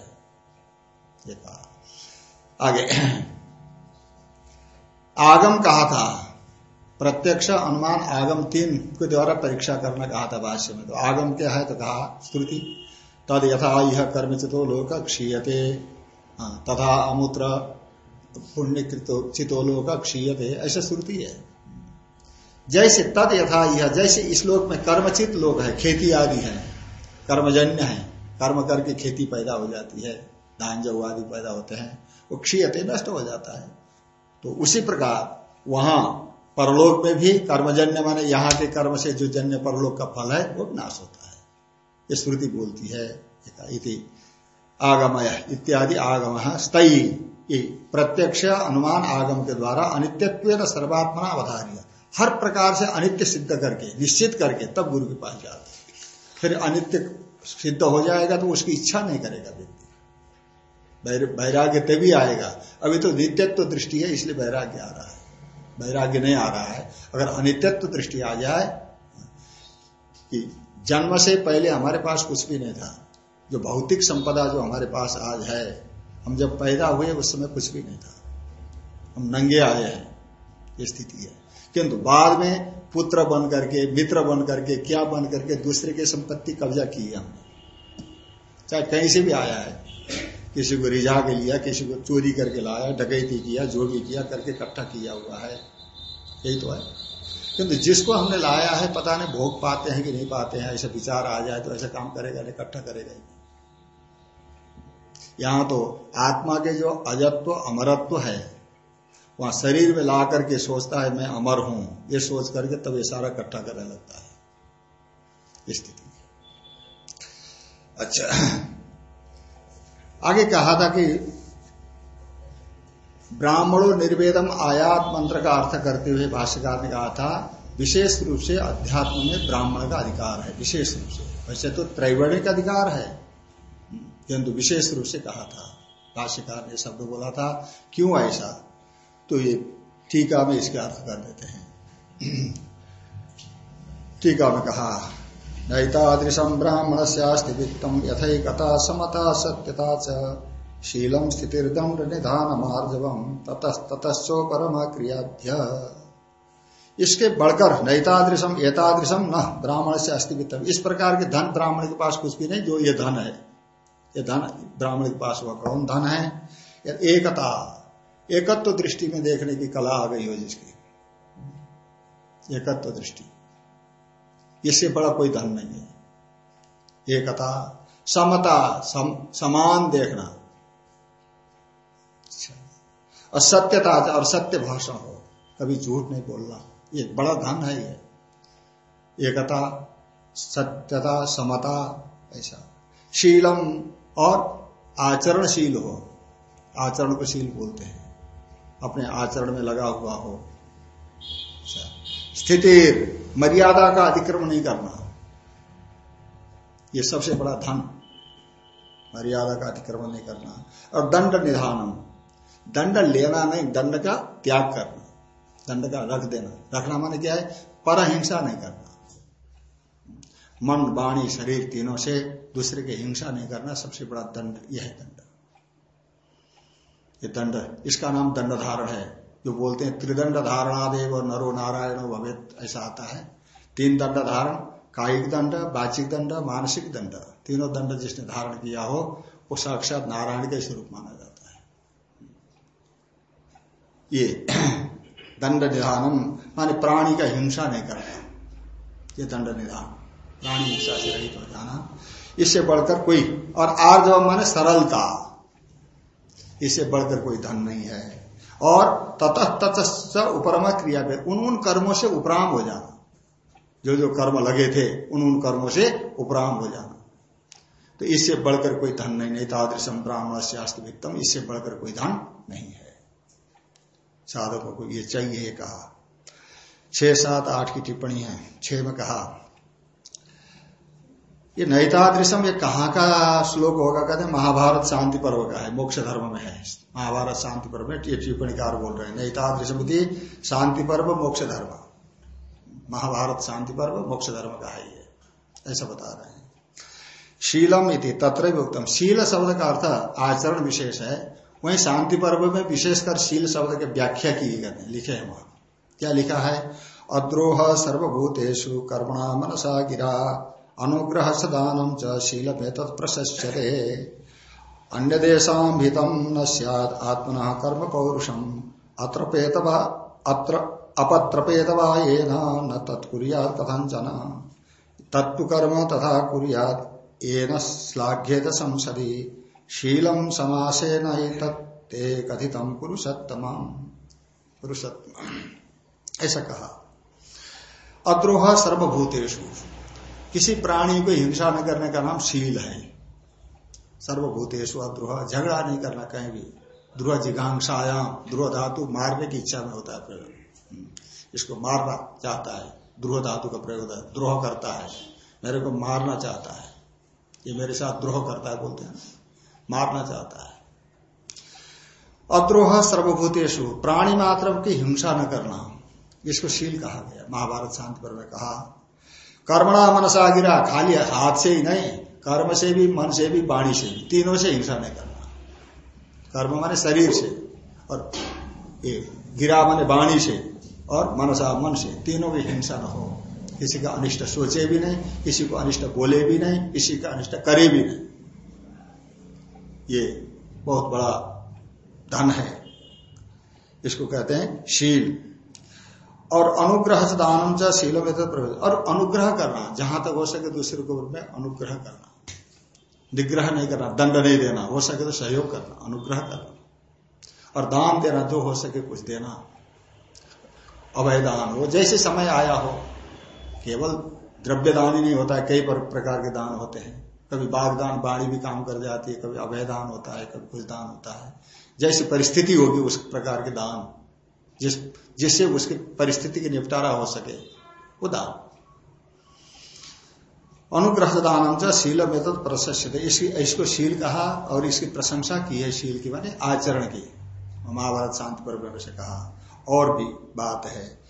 A: ये कहा आगे। आगम कहा था। प्रत्यक्ष अनुमान आगम तीन के द्वारा परीक्षा करना कहा था भाष्य में। तो आगम क्या है? तो कहा स्तुति तद यथा यह कर्म चितो लोक क्षीयते। हाँ, तथा अमूत्र पुण्य चितो लोक क्षीयते। ऐसा श्रुति है। जैसे तद यथा यह, जैसे इस लोक में कर्मचित लोग है, खेती आदि है, कर्मजन्य है, कर्म करके खेती पैदा हो जाती है, धान जव आदि पैदा होते हैं, वो क्षीयते नष्ट हो जाता है। तो उसी प्रकार वहाँ परलोक में भी कर्मजन्य माने यहाँ के कर्म से जो जन्य परलोक का फल है, वो नाश होता है। ये श्रुति बोलती है, इति आगमय, इत्यादि आगम स्तई प्रत्यक्ष अनुमान आगम के द्वारा अनित्यत्व सर्वात्मना अवधार्य हर प्रकार से अनित्य सिद्ध करके, निश्चित करके तब गुरु के पास जाते फिर अनित्य सिद्ध हो जाएगा तो उसकी इच्छा नहीं करेगा व्यक्ति। वैराग्य तभी आएगा। अभी तो नित्यत्व दृष्टि है, इसलिए वैराग्य आ रहा है। वैराग्य नहीं आ रहा है। अगर अनित्यत्व दृष्टि आ जाए कि जन्म से पहले हमारे पास कुछ भी नहीं था, जो भौतिक संपदा जो हमारे पास आज है, हम जब पैदा हुए उस समय कुछ भी नहीं था। हम नंगे आए हैं, ये स्थिति है। किंतु बाद में पुत्र बन करके, मित्र बन करके, क्या बन करके दूसरे की संपत्ति कब्जा की है हमने। चाहे कहीं से भी आया है। किसी को रिझा के लिया, किसी को चोरी करके लाया, डकैती किया, जो भी किया, करके इकट्ठा किया हुआ है। यही तो है। किंतु जिसको हमने लाया है, पता नहीं भोग पाते हैं कि नहीं पाते हैं। ऐसा विचार आ जाए तो ऐसा काम करेगा नहीं, इकट्ठा करेगा यहाँ तो आत्मा के जो अजत्व, अमरत्व है वहाँ शरीर में ला करके सोचता है, मैं अमर हूँ। ये सोच करके तब ये सारा इकट्ठा करने लगता है। स्थिति। अच्छा। आगे कहा था कि ब्राह्मणों निर्वेदम आयात मंत्र का अर्थ करते हुए भाष्यकार ने कहा था, विशेष रूप से अध्यात्म में ब्राह्मण का अधिकार है, विशेष रूप से। वैसे तो त्रैवर्णिक अधिकार है। किंतु विशेष रूप से कहा था, भाष्यकार ने शब्द बोला था, क्यों ऐसा? तो ये टीका में इसके अर्थ कर देते हैं। टीका में कहा नैतादृशम ब्राह्मण से वित्तम यथकता समता सत्यता च शीलम स्थितिर्दंड निधान मार्जवम ततश्चो परम क्रियाभ्य इसके बढ़कर नैतादृशम एतादृशम न ब्राह्मण से अस्तित्व इस प्रकार के धन ब्राह्मण के पास कुछ भी नहीं, जो ये धन है। ये धन ब्राह्मण के पास हुआ, कौन धन है? एकता। एकत्व तो दृष्टि में देखने की कला आ गई हो जिसकी। एकत्व तो दृष्टि। इससे बड़ा कोई धन नहीं है। एकता समता सम, समान देखना। अच्छा। और सत्यता और सत्य भाषण हो कभी झूठ नहीं बोलना। ये बड़ा धन है ये। एकता सत्यता समता ऐसा। शीलम और आचरणशील हो। आचरण को शील बोलते हैं। अपने आचरण में लगा हुआ हो। अच्छा। स्थिति, मर्यादा का अतिक्रमण नहीं करना। यह सबसे बड़ा धन। मर्यादा का अतिक्रमण नहीं करना। और दंड निधानम। दंड लेना नहीं, दंड का त्याग करना। दंड का रख देना। रखना माने क्या है? पर हिंसा नहीं करना। मन, वाणी, शरीर तीनों से दूसरे की हिंसा नहीं करना सबसे बड़ा दंड, यह है दंड। ये दंड, इसका नाम दंड धारण है। जो बोलते हैं त्रिदंड धारणादेव नरो नारायण भवित, ऐसा आता है। तीन दंड धारण कायिक दंड बाचिक दंड, मानसिक दंड। तीनों दंड जिसने धारण किया हो, वो साक्षात नारायण के स्वरूप माना जाता है। ये दंड निधानम, माने प्राणी का हिंसा नहीं करना। ये दंड निधान, प्राणी हिंसा से रहित हो जाना। इससे बढ़कर कोई, और आर्जव माने सरलता। इससे बढ़कर कोई धन नहीं है। और ततः ततः उपरमा क्रिया पे उन उन कर्मों से उपराम हो जाना। जो जो कर्म लगे थे, उन उन कर्मों से उपराम हो जाना। तो इससे बढ़कर कोई धन नहीं नहीं तादृशम ब्राह्मण शास्त्र वित्तम इससे बढ़कर कोई धन नहीं है। साधकों को ये चाहिए कहा। छह सात आठ की टिप्पणी है। छह में कहा ये नैतादृशम, ये कहाँ का श्लोक होगा? कहते हैं, महाभारत शांति पर्व का है, मोक्ष धर्म में है। महाभारत शांति पर्व में ये टिप्पणीकार बोल रहे हैं। नैतादृशम शांति पर्व, मोक्ष धर्म। महाभारत शांति पर्व, मोक्ष धर्म का है ये। ऐसा बता रहे हैं। शीलम इति तत्र उत्तम शील शब्द का अर्थ आचरण विशेष है। वही शांति पर्व में विशेषकर शील शब्द की व्याख्या की गई लिखे हैं वहाँ। क्या लिखा है? अद्रोह सर्वभूतेषु, कर्मणा मनसा गिरा। अनुग्रह सदानम च शील में अन्य देशाम न सैद आत्मन कर्म पौरुषम अत्र अत्र अपत्रपेतवा ये न तत्कुरियात कथंचन तत्व तथा कुरियात, येन श्लाघ्येत संसदी। शीलम समासे न ते कथितम पुरुषोत्तम पुरुषोत्तम ऐसा कहा। अद्रोह सर्वभूतेषु। किसी प्राणी को हिंसा न करने का नाम शील है। सर्वभूतेश्वर द्रोह झगड़ा नहीं करना कहीं भी। ध्रुव जिघांसायाम ध्रुव धातु मारने की इच्छा में होता है प्रयोग। हम्म। इसको मारना चाहता है ध्रुव धातु का प्रयोग होता है, द्रोह करता है, मेरे को मारना चाहता है। ये मेरे साथ द्रोह करता है बोलते हैं मारना चाहता है। अद्रोह सर्वभूतेशु प्राणी मात्र की हिंसा न करना। इसको शील कहा गया। महाभारत शांति पर में कहा कर्मणा मनसा गिरा, खाली हाथ से ही नहीं, कर्म से भी, मन से भी, वाणी से भी, तीनों से हिंसा नहीं करना। कर्म माने शरीर से और ये गिरा माने वाणी से और मनसा मन से, तीनों की हिंसा न हो। किसी का अनिष्ट सोचे भी नहीं, किसी को अनिष्ट बोले भी नहीं, किसी का अनिष्ट करे भी नहीं। ये बहुत बड़ा धन है। इसको कहते हैं शील। और अनुग्रह दानम च तो और अनुग्रह करना, जहाँ तक हो सके दूसरे के में अनुग्रह करना। निग्रह नहीं करना, दंड नहीं देना, हो सके तो सहयोग करना, अनुग्रह करना। और दान देना, जो हो सके कुछ देना। दान हो जैसे समय आया हो, केवल द्रव्य दान ही नहीं होता है, कई प्रकार के दान होते हैं। कभी बागदान बाणी भी काम कर जाती है, कभी अभय दान होता है, कभी कुछ दान होता है। जैसी परिस्थिति होगी, उस प्रकार के दान जिस, जिससे उसकी परिस्थिति की निपटारा हो सके। वो दान अनुग्रह दान शील में तो प्रशस्त इसको शील कहा और इसकी प्रशंसा की है शील की, माने आचरण की। महाभारत शांति पर्व से कहा। और भी बात है।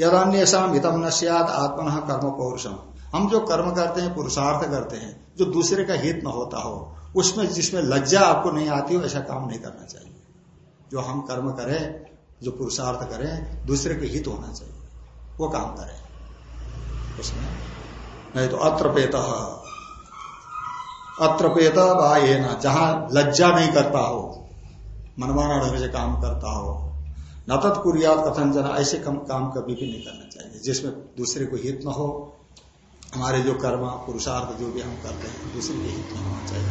A: यद अन्य हितम न सियाद आत्मन कर्म पौरुषम हम जो कर्म करते हैं, पुरुषार्थ करते हैं, जो दूसरे का हित न होता हो, उसमें जिसमें लज्जा आपको नहीं आती हो, ऐसा काम नहीं करना चाहिए। जो हम कर्म करें जो पुरुषार्थ करें दूसरे के हित होना चाहिए। वो काम करें। उसमें नहीं तो अत्रपेत अत्रपेत वाये ना, जहाँ लज्जा नहीं करता हो, मनमाना ढंग से काम करता हो, न तत्कुरियात कथन जना, ऐसे कम, काम कभी भी नहीं करना चाहिए। जिसमें दूसरे को हित न हो, हमारे जो कर्म, पुरुषार्थ जो भी हम करते हैं, दूसरे के हित में होना चाहिए।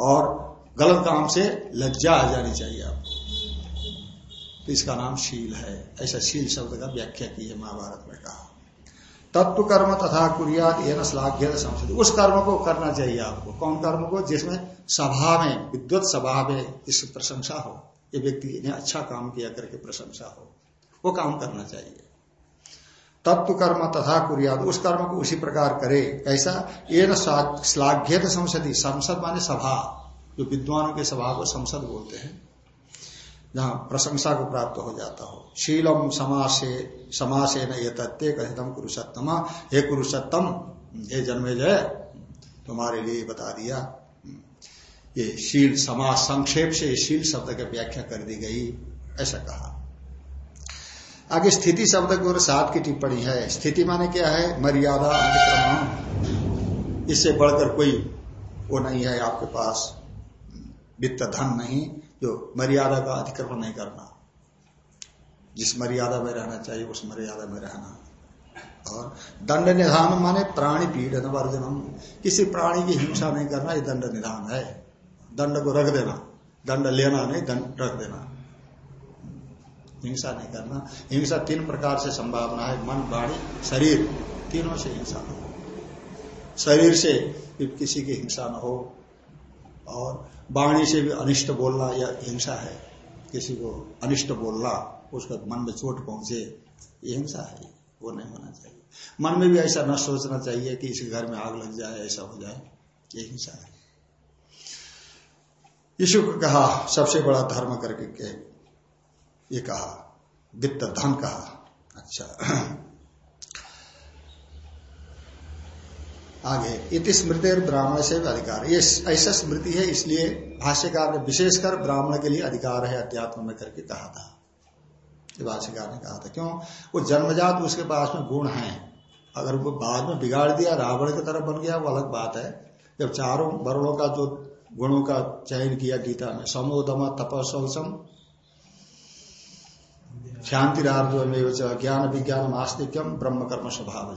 A: और गलत काम से लज्जा आ जानी चाहिए आपको। तो इसका नाम शील है। ऐसा शील शब्द का व्याख्या की है महाभारत में कहा। तत्व कर्म तथा कुरियात ये श्लाघ्य संस्कृति उस कर्म को करना चाहिए आपको। कौन कर्म को? जिसमें सभा में, विद्वत सभा में इस प्रशंसा हो। ये व्यक्ति ने अच्छा काम किया करके प्रशंसा हो। वो काम करना चाहिए। तत्व कर्म तथा कुरियात, उस कर्म को उसी प्रकार करे। कैसा? ये न संसदी संसद माने सभा। जो विद्वानों के सभा को संसद बोलते हैं। जहाँ प्रशंसा को प्राप्त हो जाता हो। शीलम समासे समासे न ये तथ्य कथितम हे कुरुषोत्तम हे जन्मे जय तुम्हारे लिए बता दिया। ये शील समाज संक्षेप से शील शब्द की व्याख्या कर दी गई, ऐसा कहा। आगे स्थिति शब्द की ओर सात की टिप्पणी है। स्थिति माने क्या है? मर्यादा अतिक्रमण। इससे बढ़कर कोई वो नहीं है आपके पास। वित्त धन नहीं। जो मर्यादा का अतिक्रमण नहीं करना। जिस मर्यादा में रहना चाहिए, उस मर्यादा में रहना। और दंड निधान माने प्राणी पीड़न वर्जनम। किसी प्राणी की हिंसा नहीं करना, ये दंड निधान है। दंड को रख देना। दंड लेना नहीं, दंड रख देना। हिंसा नहीं करना। हिंसा तीन प्रकार से संभावना है। मन, वाणी, शरीर। तीनों से हिंसा हो। शरीर से किसी की हिंसा न हो। और वाणी से भी अनिष्ट बोलना या हिंसा है, किसी को अनिष्ट बोलना, उसका मन में चोट पहुँचे, ये हिंसा है, वो नहीं होना चाहिए। मन में भी ऐसा न सोचना चाहिए कि इस घर में आग लग जाए, ऐसा हो जाए, ये हिंसा है। यीशु को कहा, सबसे बड़ा धर्म करके के ये कहा, वित्त धन कहा। अच्छा। आगे, इति स्मृति ब्राह्मण से भी अधिकार। ये ऐसा स्मृति है, इसलिए भाष्यकार ने विशेषकर ब्राह्मण के लिए अधिकार है, अध्यात्म में करके कहा था। भाष्यकार ने कहा था, क्यों? वो जन्मजात उसके पास में गुण है। अगर वो बाद में बिगाड़ दिया, रावण की तरफ़ बन गया, वो अलग बात है। जब चारों वर्णों का जो गुणों का चयन किया गीता में, समोदम तपस्वसम शांति ज्ञान विज्ञान आस्तिक्यम ब्रह्म कर्म स्वभाव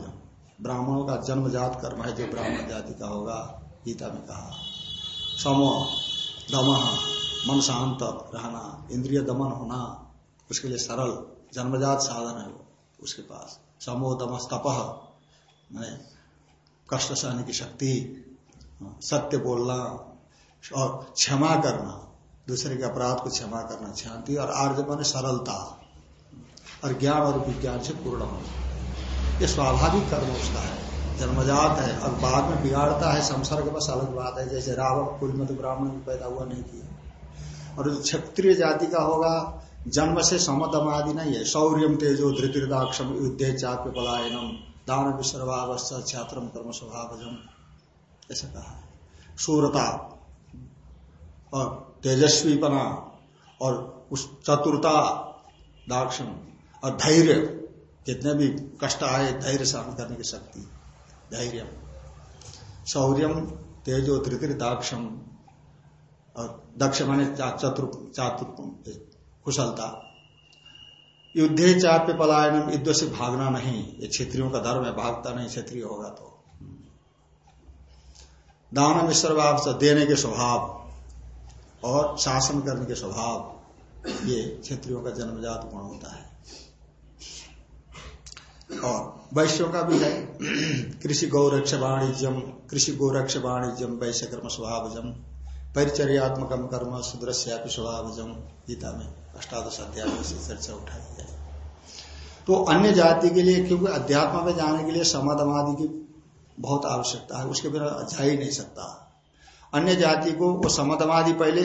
A: ब्राह्मणों का जन्मजात कर्म है, जो ब्राह्मण जाति का होगा, गीता में कहा। समो, दम, मन शांत, रहना, इंद्रिय दमन होना, उसके लिए सरल, जन्मजात साधन है वो, उसके पास। समो, दम, तप कष्ट सहने की शक्ति, सत्य बोलना और क्षमा करना, दूसरे के अपराध को क्षमा करना, शांति और आर्ज मन सरलता, और ज्ञान और विज्ञान से पूर्ण होना। ये स्वाभाविक कर्म उसका है। जन्मजात है और बाद में बिगाड़ता है, संसर्ग बस अलग बात है। जैसे रावण कुल में तो ब्राह्मण पैदा हुआ नहीं किया। और क्षत्रिय जाति का होगा, जन्म से समदम आदि नहीं है। शौर्यम तेजो धृतिदाक्षम युद्धे चाप्य पलायनम, दान विश्रभावस्था छात्रम कर्म स्वभावजम। ऐसा कहा सूरता और तेजस्वीपना और उस चतुरता दाक्षम और धैर्य जितने भी कष्ट आए, धैर्य सहन करने की शक्ति धैर्य शौर्यम, तेजो धृतिर दाक्षम और दक्ष माने चतुर चातुर कुशलता। युद्धे चाप्य पलायनम युद्ध से भागना नहीं, ये क्षेत्रियों का धर्म है, भागता नहीं, क्षेत्रीय होगा तो। दान मिश्र से देने के स्वभाव और शासन करने के स्वभाव, ये क्षेत्रियों का जन्मजात गुण होता है। और वैश्यों का भी है। कृषि गौरक्ष वाणिज्यम कृषि गौरक्ष वाणिज्यम वैश्य कर्म स्वभावजम परिचर्यात्मकम कर्म, सुदृश्यापि स्वभावजम, गीता में अष्टादश अध्याय से चर्चा उठाई है। तो अन्य जाति के लिए, क्योंकि अध्यात्म में जाने के लिए समाधमादि की बहुत आवश्यकता है, उसके बिना जा ही नहीं सकता। अन्य जाति को वो समाधमादि पहले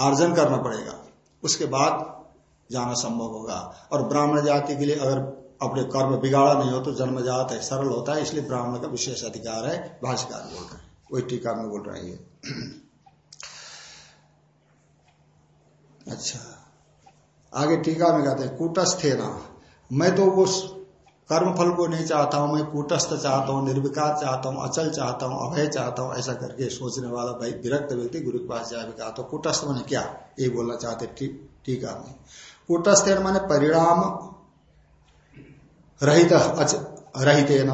A: आर्जन करना पड़ेगा, उसके बाद जाना संभव होगा। और ब्राह्मण जाति के लिए अगर अपने कर्म बिगाड़ा नहीं हो तो जन्मजात है, सरल होता है, इसलिए ब्राह्मण का विशेष अधिकार है, भाष्यकार बोल रहे हैं। वही टीका में बोल रहे हैं अच्छा। आगे टीका में कहते हैं कूटस्थ ना मैं तो उस कर्म फल को नहीं चाहता हूँ, मैं कूटस्थ चाहता हूँ, निर्विकार चाहता हूँ, अचल चाहता हूँ, अभय चाहता हूँ, ऐसा करके सोचने वाला भाई विरक्त व्यक्ति गुरु के पास जाए कहा तो कूटस्थ मैंने क्या? ये बोलना चाहते टीका में। कूटस्थ माने परिणाम रहित रहित न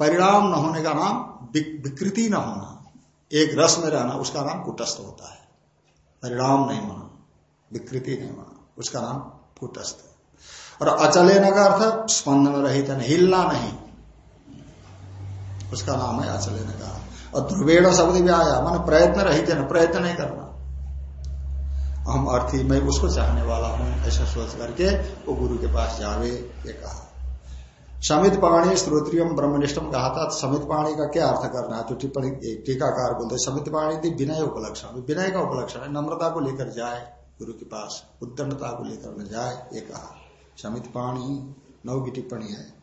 A: परिणाम न होने का नाम विकृति न होना। एक रस में रहना, उसका नाम कुटस्थ होता है। परिणाम नहीं होना, विकृति नहीं होना, उसका नाम कुटस्थ। और अचले न का अर्थ स्पंदन रहित हिलना नहीं। उसका नाम है अचले न का। और ध्रुवेण शब्द भी आया, मान प्रयत्न रहित न, प्रयत्न नहीं करना। हम अर्थी, मैं उसको चाहने वाला हूँ, ऐसा सोच करके वो गुरु के पास जावे, ये कहा। समित पाणी श्रोत्रियम ब्रह्मनिष्ठम कहा था समित पाणी का क्या अर्थ करना है? तो टिप्पणी टीकाकार बोलते समित पाणी थी विनय उपलक्षण। विनय का उपलक्षण है, नम्रता को लेकर जाए, गुरु के पास उद्दंडता को लेकर न जाए, ये कहा। समित पाणी नौ की टिप्पणी है।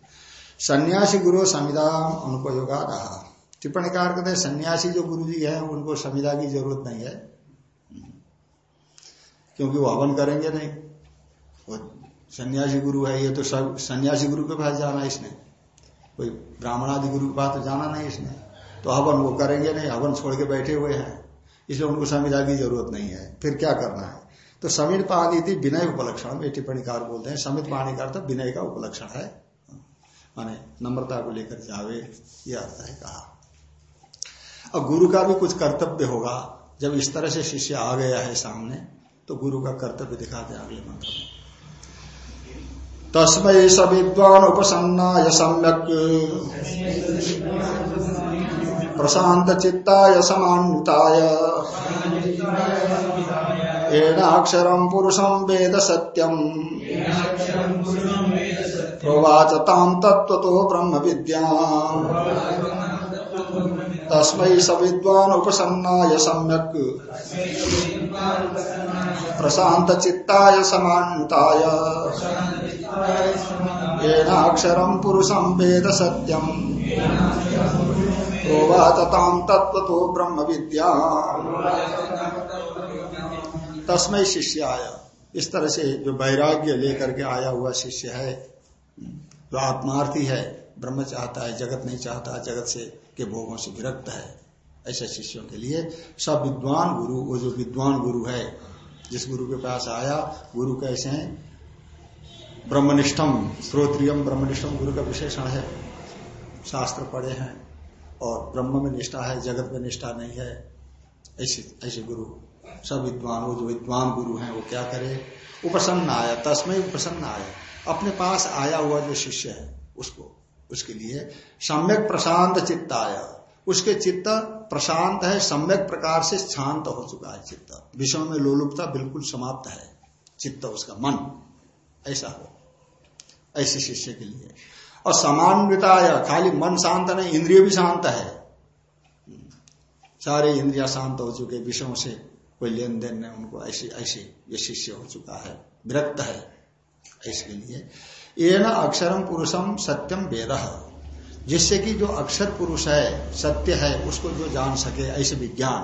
A: सन्यासी गुरु संविदा अनुपयोगा रहा टिप्पणीकार कहते हैं, सन्यासी जो गुरु जी है, उनको संविदा की ज़रूरत नहीं है। क्योंकि वो हवन करेंगे नहीं। सन्यासी गुरु है, ये तो सब सन्यासी गुरु के पास जाना है इसने। कोई ब्राह्मणादि गुरु के पास तो जाना नहीं इसने। तो हवन वो करेंगे नहीं, हवन छोड़ के बैठे हुए हैं। इसलिए उनको संविदा की ज़रूरत नहीं है। फिर क्या करना है? तो समित पानी थी विनय उपलक्षण, ये टिप्पणीकार बोलते हैं, समित पानी का अर्थ विनय का उपलक्षण है। माने नम्रता को लेकर जावे, ये अर्थ है कहा। अब गुरु का भी कुछ कर्तव्य होगा। जब इस तरह से शिष्य आ गया है सामने तो गुरु का कर्तव्य दिखाते अगले मंत्र में। तस्मय सविद्वान उपसन्नाय सम्यक। प्रशांत चित्ताय समान्विताय। एनाक्षरम पुरुषम वेद सत्यम। प्रोवाच ताम तत्व ब्रह्म विद्या तस्मै सविद्वान उपसन्नाय सम्यक। प्रशांत चित्ताय समान्ताय येनाक्षरम पुरुषम वेद सत्यम प्रोवाच ताम तत्व ब्रह्म विद्या तस्मय शिष्य आया इस तरह से जो वैराग्य लेकर के आया हुआ शिष्य है, जो आत्मार्थी है, ब्रह्म चाहता है, जगत नहीं चाहता, जगत से के भोगों से विरक्त है। ऐसे शिष्यों के लिए सब विद्वान गुरु, वो जो विद्वान गुरु है, जिस गुरु के पास आया, गुरु कैसे हैं? ब्रह्मनिष्ठम श्रोत्रियम ब्रह्मनिष्ठम गुरु का विशेषण है। शास्त्र पढ़े हैं और ब्रह्म में निष्ठा है, जगत में निष्ठा नहीं है। ऐसे ऐसे गुरु, सब विद्वान, वो जो विद्वान गुरु हैं, वो क्या करे? उपसन्न आया तस्मय उपसन्न आया। अपने पास आया हुआ जो शिष्य है, उसको उसके लिए सम्यक प्रशांत चित्त आया उसके चित्त प्रशांत है, सम्यक प्रकार से शांत हो चुका है चित्त। विषय में लोलुपता बिल्कुल समाप्त है। चित्त उसका मन। ऐसा हो। ऐसे शिष्य के लिए। और समान्विताया, खाली मन शांत नहीं, इंद्रिय भी शांत है। सारे इंद्रिया शांत हो चुके, विषयों से कोई लेन देन नहीं, उनको ऐसे ऐसे ये शिष्य हो चुका है। विरक्त है। इसके लिए। ये न अक्षरम पुरुषम सत्यम वेद। जिससे कि जो अक्षर पुरुष है, सत्य है, उसको जो जान सके, ऐसे विज्ञान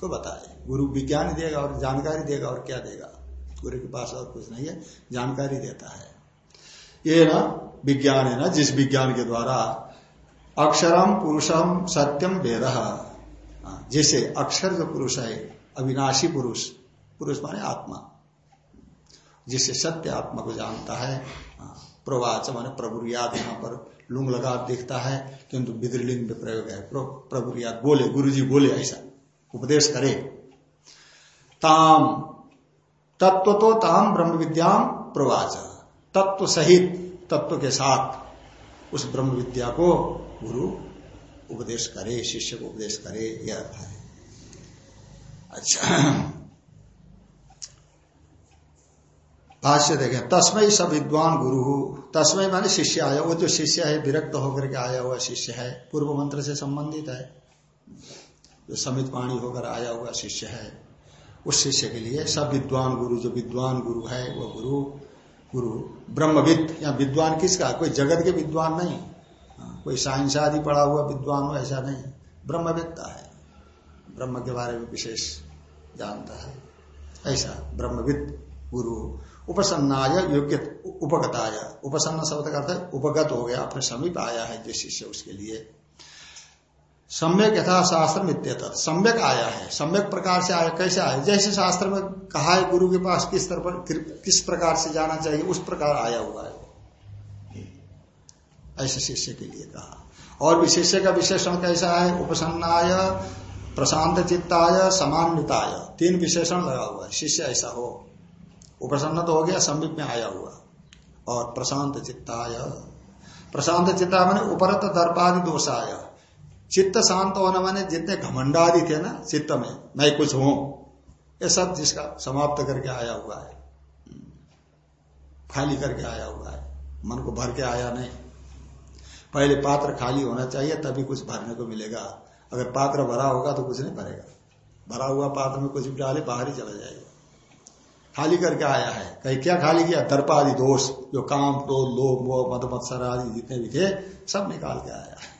A: को बताए। गुरु विज्ञान देगा और जानकारी देगा और क्या देगा? गुरु के पास और कुछ नहीं है, जानकारी देता है। ये ना विज्ञान है ना, जिस विज्ञान के द्वारा अक्षरम पुरुषम सत्यम वेद। जिसे अक्षर जो पुरुष है, अविनाशी पुरुष पुरुष माने आत्मा। जिससे सत्य आत्मा को जानता है हाँ, प्रवाच माने प्रभुरियाद यहाँ पर लुंग लगा दिखता है किंतु विद्रलिंग में प्रयोग है। प्रभुरियाद बोले गुरु जी बोले ऐसा उपदेश करे। ताम तत्व तो ताम ब्रह्म विद्याम प्रवाच। तत्व सहित तत्व के साथ उस ब्रह्म विद्या को गुरु उपदेश करे शिष्य को उपदेश करे यह अर्थ है। अच्छा। भाष्य देखें तस्मय सब विद्वान गुरु। तस्मय माने शिष्य आया वो जो शिष्य है विरक्त होकर के आया हुआ शिष्य है। पूर्व मंत्र से संबंधित है। जो समित पाणी होकर आया हुआ शिष्य है उस शिष्य के लिए सब विद्वान गुरु जो विद्वान गुरु है वो गुरु गुरु ब्रह्मविद। या विद्वान किसका? कोई जगत के विद्वान नहीं। हाँ, कोई साइंस आदि पढ़ा हुआ विद्वान हो ऐसा नहीं। ब्रह्मविद्ता है। ब्रह्म के बारे में विशेष जानता है। ऐसा ब्रह्मविद गुरु उपसन्नाय योग्य उपगताय। उपसन्न शब्द का अर्थ उपगत हो गया, अपने समीप आया है जो शिष्य उसके लिए। सम्यक यथा शास्त्र मित्यत सम्यक आया है। सम्यक प्रकार से आया, कैसे आया? जैसे शास्त्र में कहा है गुरु के पास किस तरह पर किस प्रकार से जाना चाहिए, उस प्रकार आया हुआ है ऐसे शिष्य के लिए कहा। और भी शिष्य का विशेषण कैसा है? उपसन्नाय, प्रशांत चित्ताय, समान्विताय। तीन विशेषण लगा हुआ है। शिष्य ऐसा हो। उपसन्न तो हो गया समीप में आया हुआ। और प्रशांत चित्ताय। प्रशांत चित्ता मैंने उपरत दर्पादि दोष आया चित्त शांत होना मैंने जितने घमंडादि थे ना, चित्त में, मैं कुछ हूँ, ये सब जिसका समाप्त करके आया हुआ है। खाली करके आया हुआ है। मन को भर के आया नहीं। पहले पात्र खाली होना चाहिए, तभी कुछ भरने को मिलेगा। अगर पात्र भरा होगा तो कुछ नहीं भरेगा। भरा हुआ पात्र में कुछ भी डाले, बाहर ही चला जाएगा। खाली करके आया है। कहीं क्या खाली किया? दर्पादि दोष, जो काम, क्रोध, लोभ, मोह, मद, मत्सर आदि जितने भी थे, सब निकाल के आया है।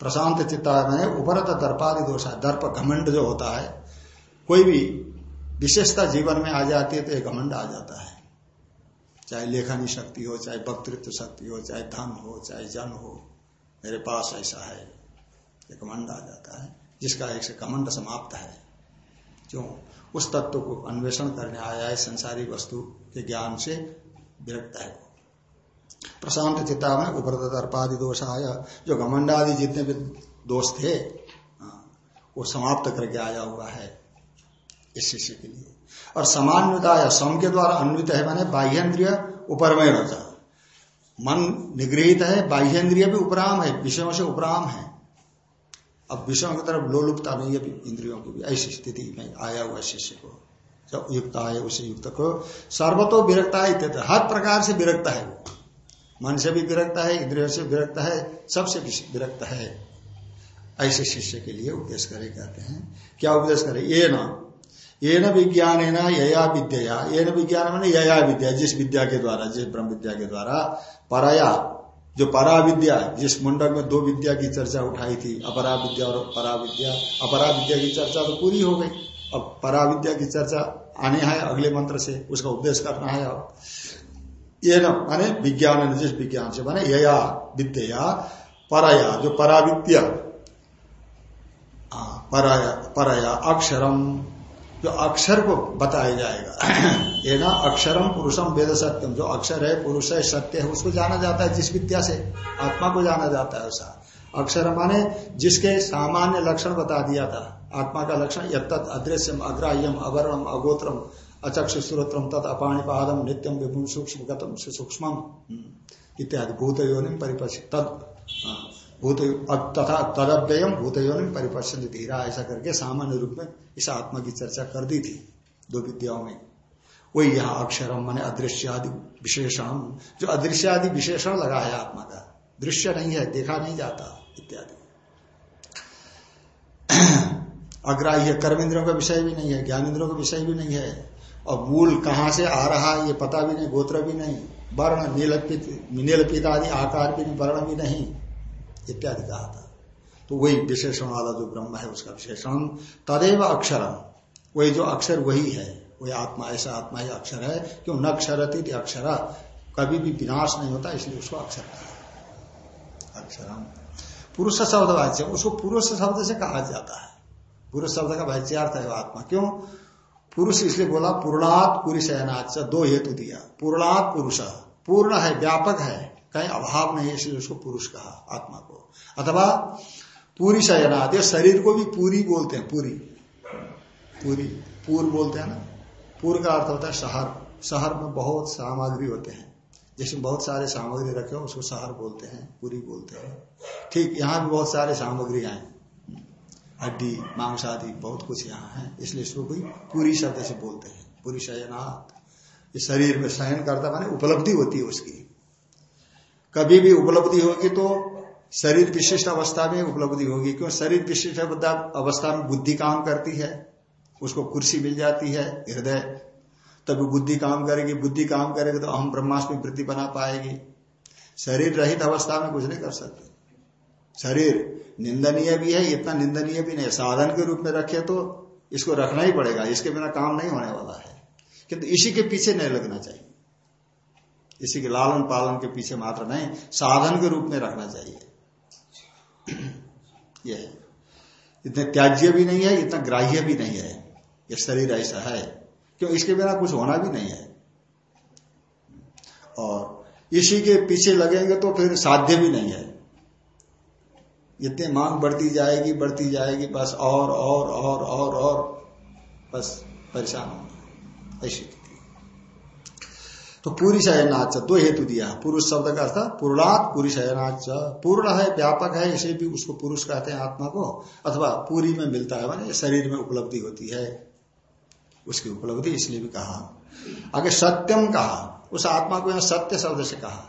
A: प्रशांत चित्ता में उपरत दर्पादि दोष है। दर्प घमंड जो होता है, कोई भी विशेषता जीवन में आ जाती है तो एक घमंड आ जाता है। चाहे लेखनी शक्ति हो, चाहे वक्तृत्व शक्ति हो, चाहे धन हो, चाहे जन हो, मेरे पास ऐसा है एक कमंड आ जाता है, जिसका एक से घमंड समाप्त है। क्यों? उस तत्व को अन्वेषण करने आया है संसारी वस्तु के ज्ञान से विरक्त है। प्रशांत चित्ता में उपरतर्पादि दोष आया जो घमंडादि जितने भी दोष थे हाँ, वो समाप्त करके आया हुआ है इस शिष्य के लिए। और समान्विता सम के द्वारा अन्वित है माने बाह्यन्द्रिय उपरमय मन निगृहित है बाह्यन्द्रिय भी उपराम है विषयों से उपराम है। अब विषयों की तरफ़ लोलुपता नहीं है इंद्रियों की भी। ऐसी स्थिति में आया हुआ शिष्य को, जब युक्त आए उसे युक्त को, सर्वतो विरक्ता है हर प्रकार से विरक्त है वो। मन से भी विरक्त है, इंद्रियों से विरक्त है, सबसे विरक्त है। ऐसे शिष्य के लिए उपदेश करे, कहते हैं। क्या उपदेश करे? ये ना, ये न विज्ञान है ना यया विद्या ये न विज्ञान मैंने यया विद्या, जिस विद्या के द्वारा, जिस ब्रह्म विद्या के द्वारा, पराया जो पराविद्या, जिस मुंडक में दो विद्या की चर्चा उठाई थी अपरा विद्या और पराविद्या अपरा विद्या की चर्चा तो पूरी हो गई। अब पराविद्या की चर्चा आने है अगले मंत्र से, उसका उपदेश करना है अब। ये न, माने विज्ञान जिस विज्ञान से, माने यया विद्या पराया, जो पराविद्या। पराया पराया अक्षरम। जो अक्षर को बताया जाएगा। ये ना अक्षरम पुरुषम वेद सत्यम। जो अक्षर है, पुरुष है, सत्य है, उसको जाना जाता है जिस विद्या से। आत्मा को जाना जाता है ऐसा। अक्षर माने जिसके सामान्य लक्षण बता दिया था। आत्मा का लक्षण यद अदृश्यम, अग्राह्यम, अवरणम, अगोत्रम, अचक्ष, सुरत्रम, तत्, अपाणिपादम, नित्यम विभुम सूक्ष्म सूक्ष्म इत्यादि। भूत योनि परिपक्ष तद हाँ। भूत तथा तदव्ययम भूत योनि परिपर्शन धीरा ऐसा करके सामान्य रूप में इस आत्मा की चर्चा कर दी थी दो विद्याओं में। वही यहाँ अक्षरम माने अदृश्य आदि विशेषण, जो अदृश्य आदि विशेषण लगा है आत्मा का। दृश्य नहीं है, देखा नहीं जाता, इत्यादि। अग्राह्य कर्मेंद्रियों का विषय भी नहीं है ज्ञानेन्द्रियों का विषय भी नहीं है, और मूल कहाँ से आ रहा है ये पता भी नहीं, गोत्र भी नहीं, वर्ण, नीलपित नीलपित आदि आकार भी नहीं वर्ण भी नहीं। इत्यादि कहा था? तो वही विशेषण वाला जो ब्रह्म है, उसका विशेषण, तदेव अक्षरम। वही जो अक्षर वही है, वही आत्मा, ऐसा आत्मा ही अक्षर है, क्यों न अक्षरती अक्षर। कभी भी विनाश नहीं होता, इसलिए उसको अक्षर कहा अक्षरम। पुरुष शब्द वाच्य, उसको पुरुष शब्द से कहा जाता है। पुरुष शब्द का वाच्यार्थ है आत्मा। क्यों? पुरुष इसलिए बोला, पूर्णात पुरुष है दो हेतु दिया। पूर्णात पुरुष। पूर्ण है, व्यापक है। कहीं अभाव नहीं इसलिए उसको पुरुष कहा, आत्मा को। अथवा पूरी शयनाद शरीर को भी पूरी बोलते हैं, पूरी। पूरी, पूर बोलते हैं ना? पूर का अर्थ होता है शहर। शहर में बहुत सामग्री होते हैं। जिसमें बहुत सारे सामग्री रखे हो, उसको शहर बोलते हैं, पूरी बोलते हैं। ठीक, यहाँ भी बहुत सारे सामग्री आए। हड्डी, मांस आदि, बहुत कुछ यहाँ है, इसलिए इसको कोई पूरी शब्द से बोलते हैं। पूरी शयनाथ शरीर में शयन करता माने उपलब्धि होती है उसकी। कभी भी उपलब्धि होगी तो शरीर विशिष्ट अवस्था में उपलब्धि होगी क्यों शरीर विशिष्ट अवस्था में बुद्धि काम करती है, उसको कुर्सी मिल जाती है, हृदय। तभी बुद्धि काम करेगी, बुद्धि काम करेगी तो हम ब्रह्मास्मि वृद्धि बना पाएगी। शरीर रहित अवस्था में कुछ नहीं कर सकते। शरीर निंदनीय भी है, इतना निंदनीय भी नहीं। साधन के रूप में रखे तो इसको रखना ही पड़ेगा, इसके बिना काम नहीं होने वाला है। किंतु इसी के पीछे नहीं लगना चाहिए। इसी के लालन पालन के पीछे मात्र नहीं, साधन के रूप में रखना चाहिए। यह इतने त्याज्य भी नहीं है, इतना ग्राह्य भी नहीं है। ये शरीर ऐसा है। क्यों? इसके बिना कुछ होना भी नहीं है। और इसी के पीछे लगेंगे तो फिर साध्य भी नहीं है। इतनी मांग बढ़ती जाएगी बढ़ती जाएगी, बस और और और और और, बस परेशान होना। ऐसी। तो पूरी शयनाच दो हेतु दिया। पुरुष शब्द का अर्थ पूर्णात पूरी शयनाच पूर्ण है व्यापक है इसे भी उसको पुरुष कहते हैं आत्मा को अथवा पूरी में मिलता है मानी शरीर में उपलब्धि होती है। उसकी उपलब्धि इसलिए भी कहा। आगे सत्यम कहा। उस आत्मा को यहाँ सत्य शब्द से कहा।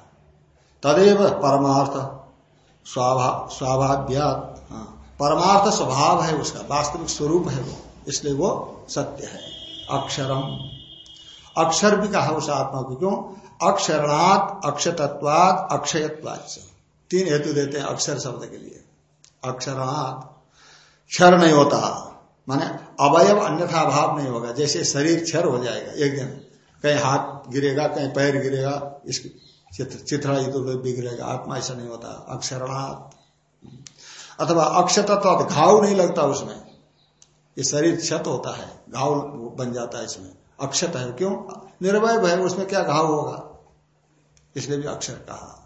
A: तदेव परमार्थ स्वाभाव्यात हाँ, परमार्थ स्वभाव है उसका वास्तविक स्वरूप है वो इसलिए वो सत्य है। अक्षरम। अक्षर भी कहा उस आत्मा को, क्यों? अक्षरणात् अक्षतत्वाद अक्षयत्वाद तीन हेतु देते हैं अक्षर शब्द के लिए। अक्षरणात्, क्षर नहीं होता। माने अवयव अन्यथा भाव नहीं होगा। जैसे शरीर क्षर हो जाएगा, एक दिन। कहीं हाथ गिरेगा, कहीं पैर गिरेगा, इसकी चित्र चित्रा इधर बिगड़ेगा। आत्मा ऐसा नहीं होता। अक्षरणात्। अथवा अक्षतत्व घाव नहीं लगता उसमें। ये शरीर क्षत होता है, घाव बन जाता है इसमें। अक्षत है। क्यों? निर्भय है उसमें क्या घाव होगा? इसलिए भी अक्षर कहा।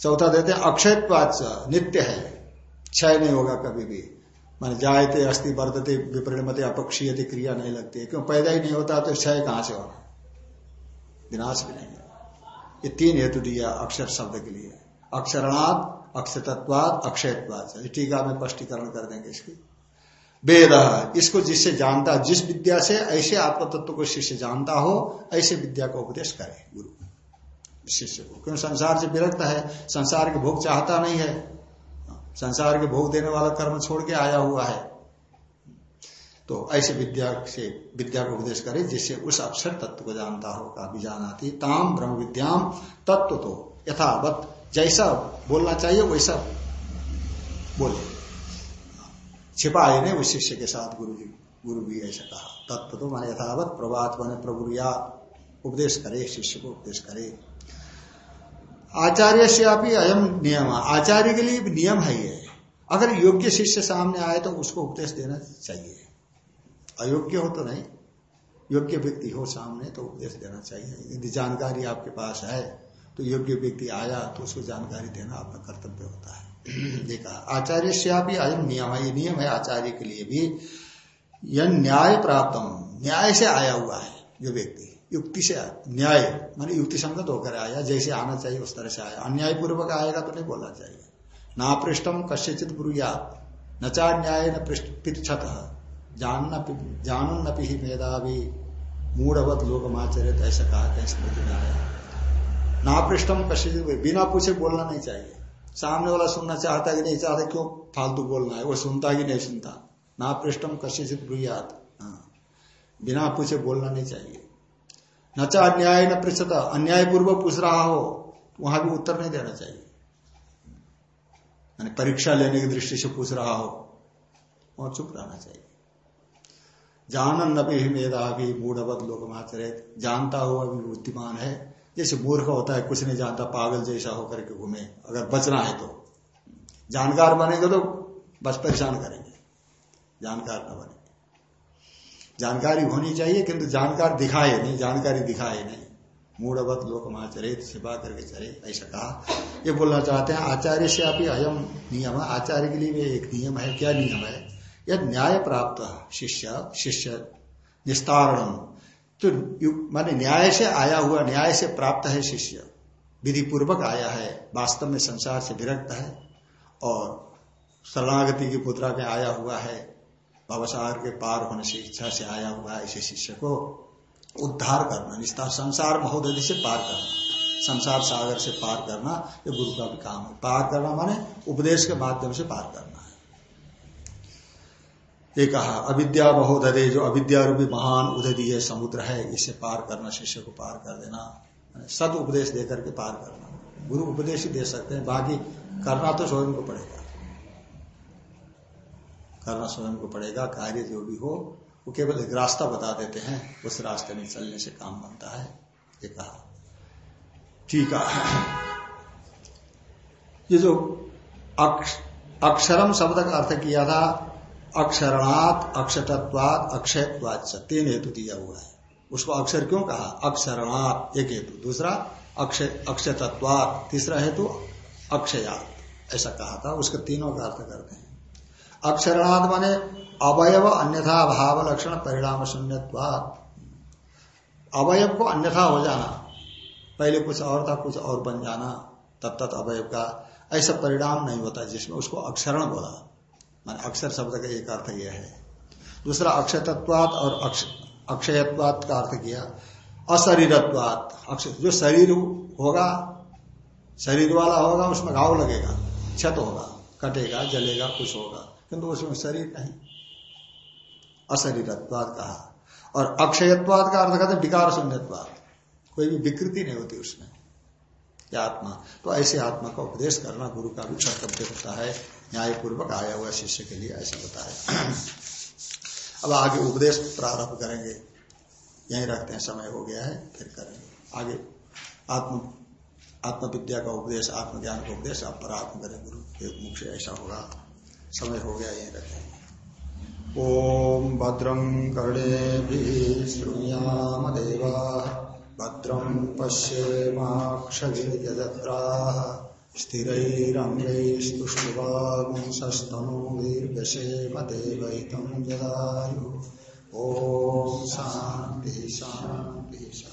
A: चौथा देते हैं अक्षयत्वाच नित्य है। क्षय नहीं होगा कभी भी। मान जायते अस्थि वर्धते विपरिणमते, अपक्षीयते, क्रिया नहीं लगती क्यों? पैदा ही नहीं होता तो क्षय कहाँ से होना विनाश भी नहीं ये तीन हेतु दिया अक्षर शब्द के लिए। अक्षरणात् अक्षतत्वाद अक्षयत्वाद टीका में स्पष्टीकरण कर देंगे इसकी। वेद इसको जिससे जानता, जिस विद्या से ऐसे आत्म तत्व को शिष्य जानता हो, ऐसे विद्या का उपदेश करे गुरु। शिष्य को। क्यों? संसार से विरक्त है। संसार के भोग चाहता नहीं है। संसार के भोग देने वाला कर्म छोड़ के आया हुआ है। तो ऐसे विद्या से, विद्या को उपदेश करे जिससे उस अक्षर तत्व को जानता हो का भी जाना थी ताम ब्रह्म विद्याम तत्व तो यथावत जैसा बोलना चाहिए, वैसा बोले। छिपाए ने उस शिष्य के साथ गुरु जी, गुरु भी ऐसा कहा। तत्व तो मैंने यथावत प्रभात बने प्रभु या उपदेश करे, शिष्य को उपदेश करे। आचार्य से आप अयम नियम आचार्य के लिए नियम है ये। अगर योग्य शिष्य सामने आए तो उसको उपदेश देना चाहिए। अयोग्य हो तो नहीं। योग्य व्यक्ति हो सामने तो उपदेश देना चाहिए। यदि जानकारी आपके पास है तो योग्य व्यक्ति आया तो उसको जानकारी देना आपका कर्तव्य होता है। देखा, आचार्य से आप अयम नियम है, ये नियम है आचार्य के लिए भी। यह न्याय प्राप्त न्याय से आया हुआ है जो व्यक्ति, युक्ति से न्याय, मान युक्ति संगत होकर आया, जैसे आना चाहिए उस तरह से आया। अन्याय पूर्वक आएगा तो नहीं बोलना चाहिए ना पृष्ठम कश्यचित ब्रुयात, न न्याय न पृष्ठत जानना जानन न पिही मेधावी, मूढ़वत लोकमाचरित ऐसा कहा आया ना पृष्ठम कश्यचित बिना पूछे बोलना नहीं चाहिए। सामने वाला सुनना चाहता कि नहीं चाहता, क्यों? फालतू बोलना है। वो सुनता कि नहीं सुनता? ना पृष्ठम कश्यचित ब्रुयात। हाँ। बिना पूछे बोलना नहीं चाहिए। न चाह अन्याय न पृछता अन्याय पूर्वक पूछ रहा हो, वहाँ भी उत्तर नहीं देना चाहिए। परीक्षा लेने की दृष्टि से पूछ रहा हो, वहाँ चुप रहना चाहिए। जानन नपी मेधा भी मूढ़वत लोकमाचरित जानता हुआ भी बुद्धिमान है जैसे मूर्ख होता है, कुछ नहीं जानता, पागल जैसा होकर के घूमे। अगर बचना है तो। जानकार बनेंगे तो बस परेशान करेंगे। जानकार न बने। जानकारी होनी चाहिए, किंतु जानकार दिखाए नहीं, जानकारी दिखाए नहीं। मूढ़वत लोकमाचरित सेवा करके चरे, ऐसा कहा। ये बोलना चाहते हैं, आचार्य से आप अयम नियम, आचार्य के लिए एक नियम है। क्या नियम है? यह न्याय प्राप्त शिष्य शिष्य निस्तारण तो माने न्याय से आया हुआ, न्याय से प्राप्त है शिष्य। विधि पूर्वक आया है, वास्तव में संसार से विरक्त है, और शरणागति की पुत्रा में आया हुआ है भवसार के पार होने से इच्छा से आया हुआ है ऐसे शिष्य को उद्धार करना निस्तार संसार महोदय से पार करना। संसार सागर से पार करना, ये गुरु का भी काम है। पार करना माने उपदेश के माध्यम से पार करना ये कहा अविद्या महोदय जो अविद्या रूपी महान उदधि है समुद्र है इसे पार करना शिष्य को पार कर देना सद उपदेश दे करके पार करना। गुरु उपदेश ही दे सकते हैं बाकी करना तो स्वयं को पड़ेगा। करना स्वयं को पड़ेगा कार्य जो भी हो वो केवल एक रास्ता बता देते हैं उस रास्ते में चलने से काम बनता है ये कहा ठीक है। ये जो अक्ष, अक्षरम शब्द का अर्थ किया था अक्षरणात् अक्षतत्वाद अक्षयत्वाद तीन हेतु दिया हुआ है। उसको अक्षर क्यों कहा? अक्षरणात्, एक हेतु। दूसरा, अक्षय अक्षतत्वाद तीसरा हेतु, अक्षयात। ऐसा कहा था, उसके तीनों का अर्थ करते हैं। अक्षरणाद माने अवयव, अन्यथा भाव लक्षण, परिणाम शून्यवाद अवयव को अन्यथा हो जाना, पहले कुछ और था, कुछ और बन जाना, तब तक अवयव का ऐसा परिणाम नहीं होता जिसमें उसको अक्षरण बोला। मान अक्षर शब्द का एक अर्थ यह है। दूसरा अक्षय तत्वात और अक्षयत्वात का अर्थ किया। अशरीरत्वात। अक्षय जो शरीर होगा, शरीर वाला होगा, उसमें घाव लगेगा, क्षत होगा, कटेगा, जलेगा, कुछ होगा, किंतु उसमें शरीर नहीं। अशरीरत्वाद कहा। और अक्षयत्वाद का अर्थ कहते विकार शून्यत्वाद कोई भी विकृति नहीं होती उसमें। आत्मा। तो ऐसे आत्मा का उपदेश करना गुरु का भी कर्तव्य होता है। न्यायपूर्वक आया हुआ शिष्य के लिए ऐसा है अब आगे उपदेश प्रारंभ करेंगे। यही रखते हैं, समय हो गया है, फिर करेंगे। आगे आत्म, आत्मविद्या का उपदेश, आत्मज्ञान का उपदेश आप प्रारंभ करें, गुरु के मुख से ऐसा होगा। समय हो गया, यही रखेंगे ॐ भद्रं कर्णेभिः शृणुयामदेवाः भद्रं पश्येमाक्षभिर्यजत्राः स्थिरैरङ्गैस्तुष्टुवांसस्तनूर्गशेम देवैतं जदायु। ॐ शान्ति शान्ति शान्ति।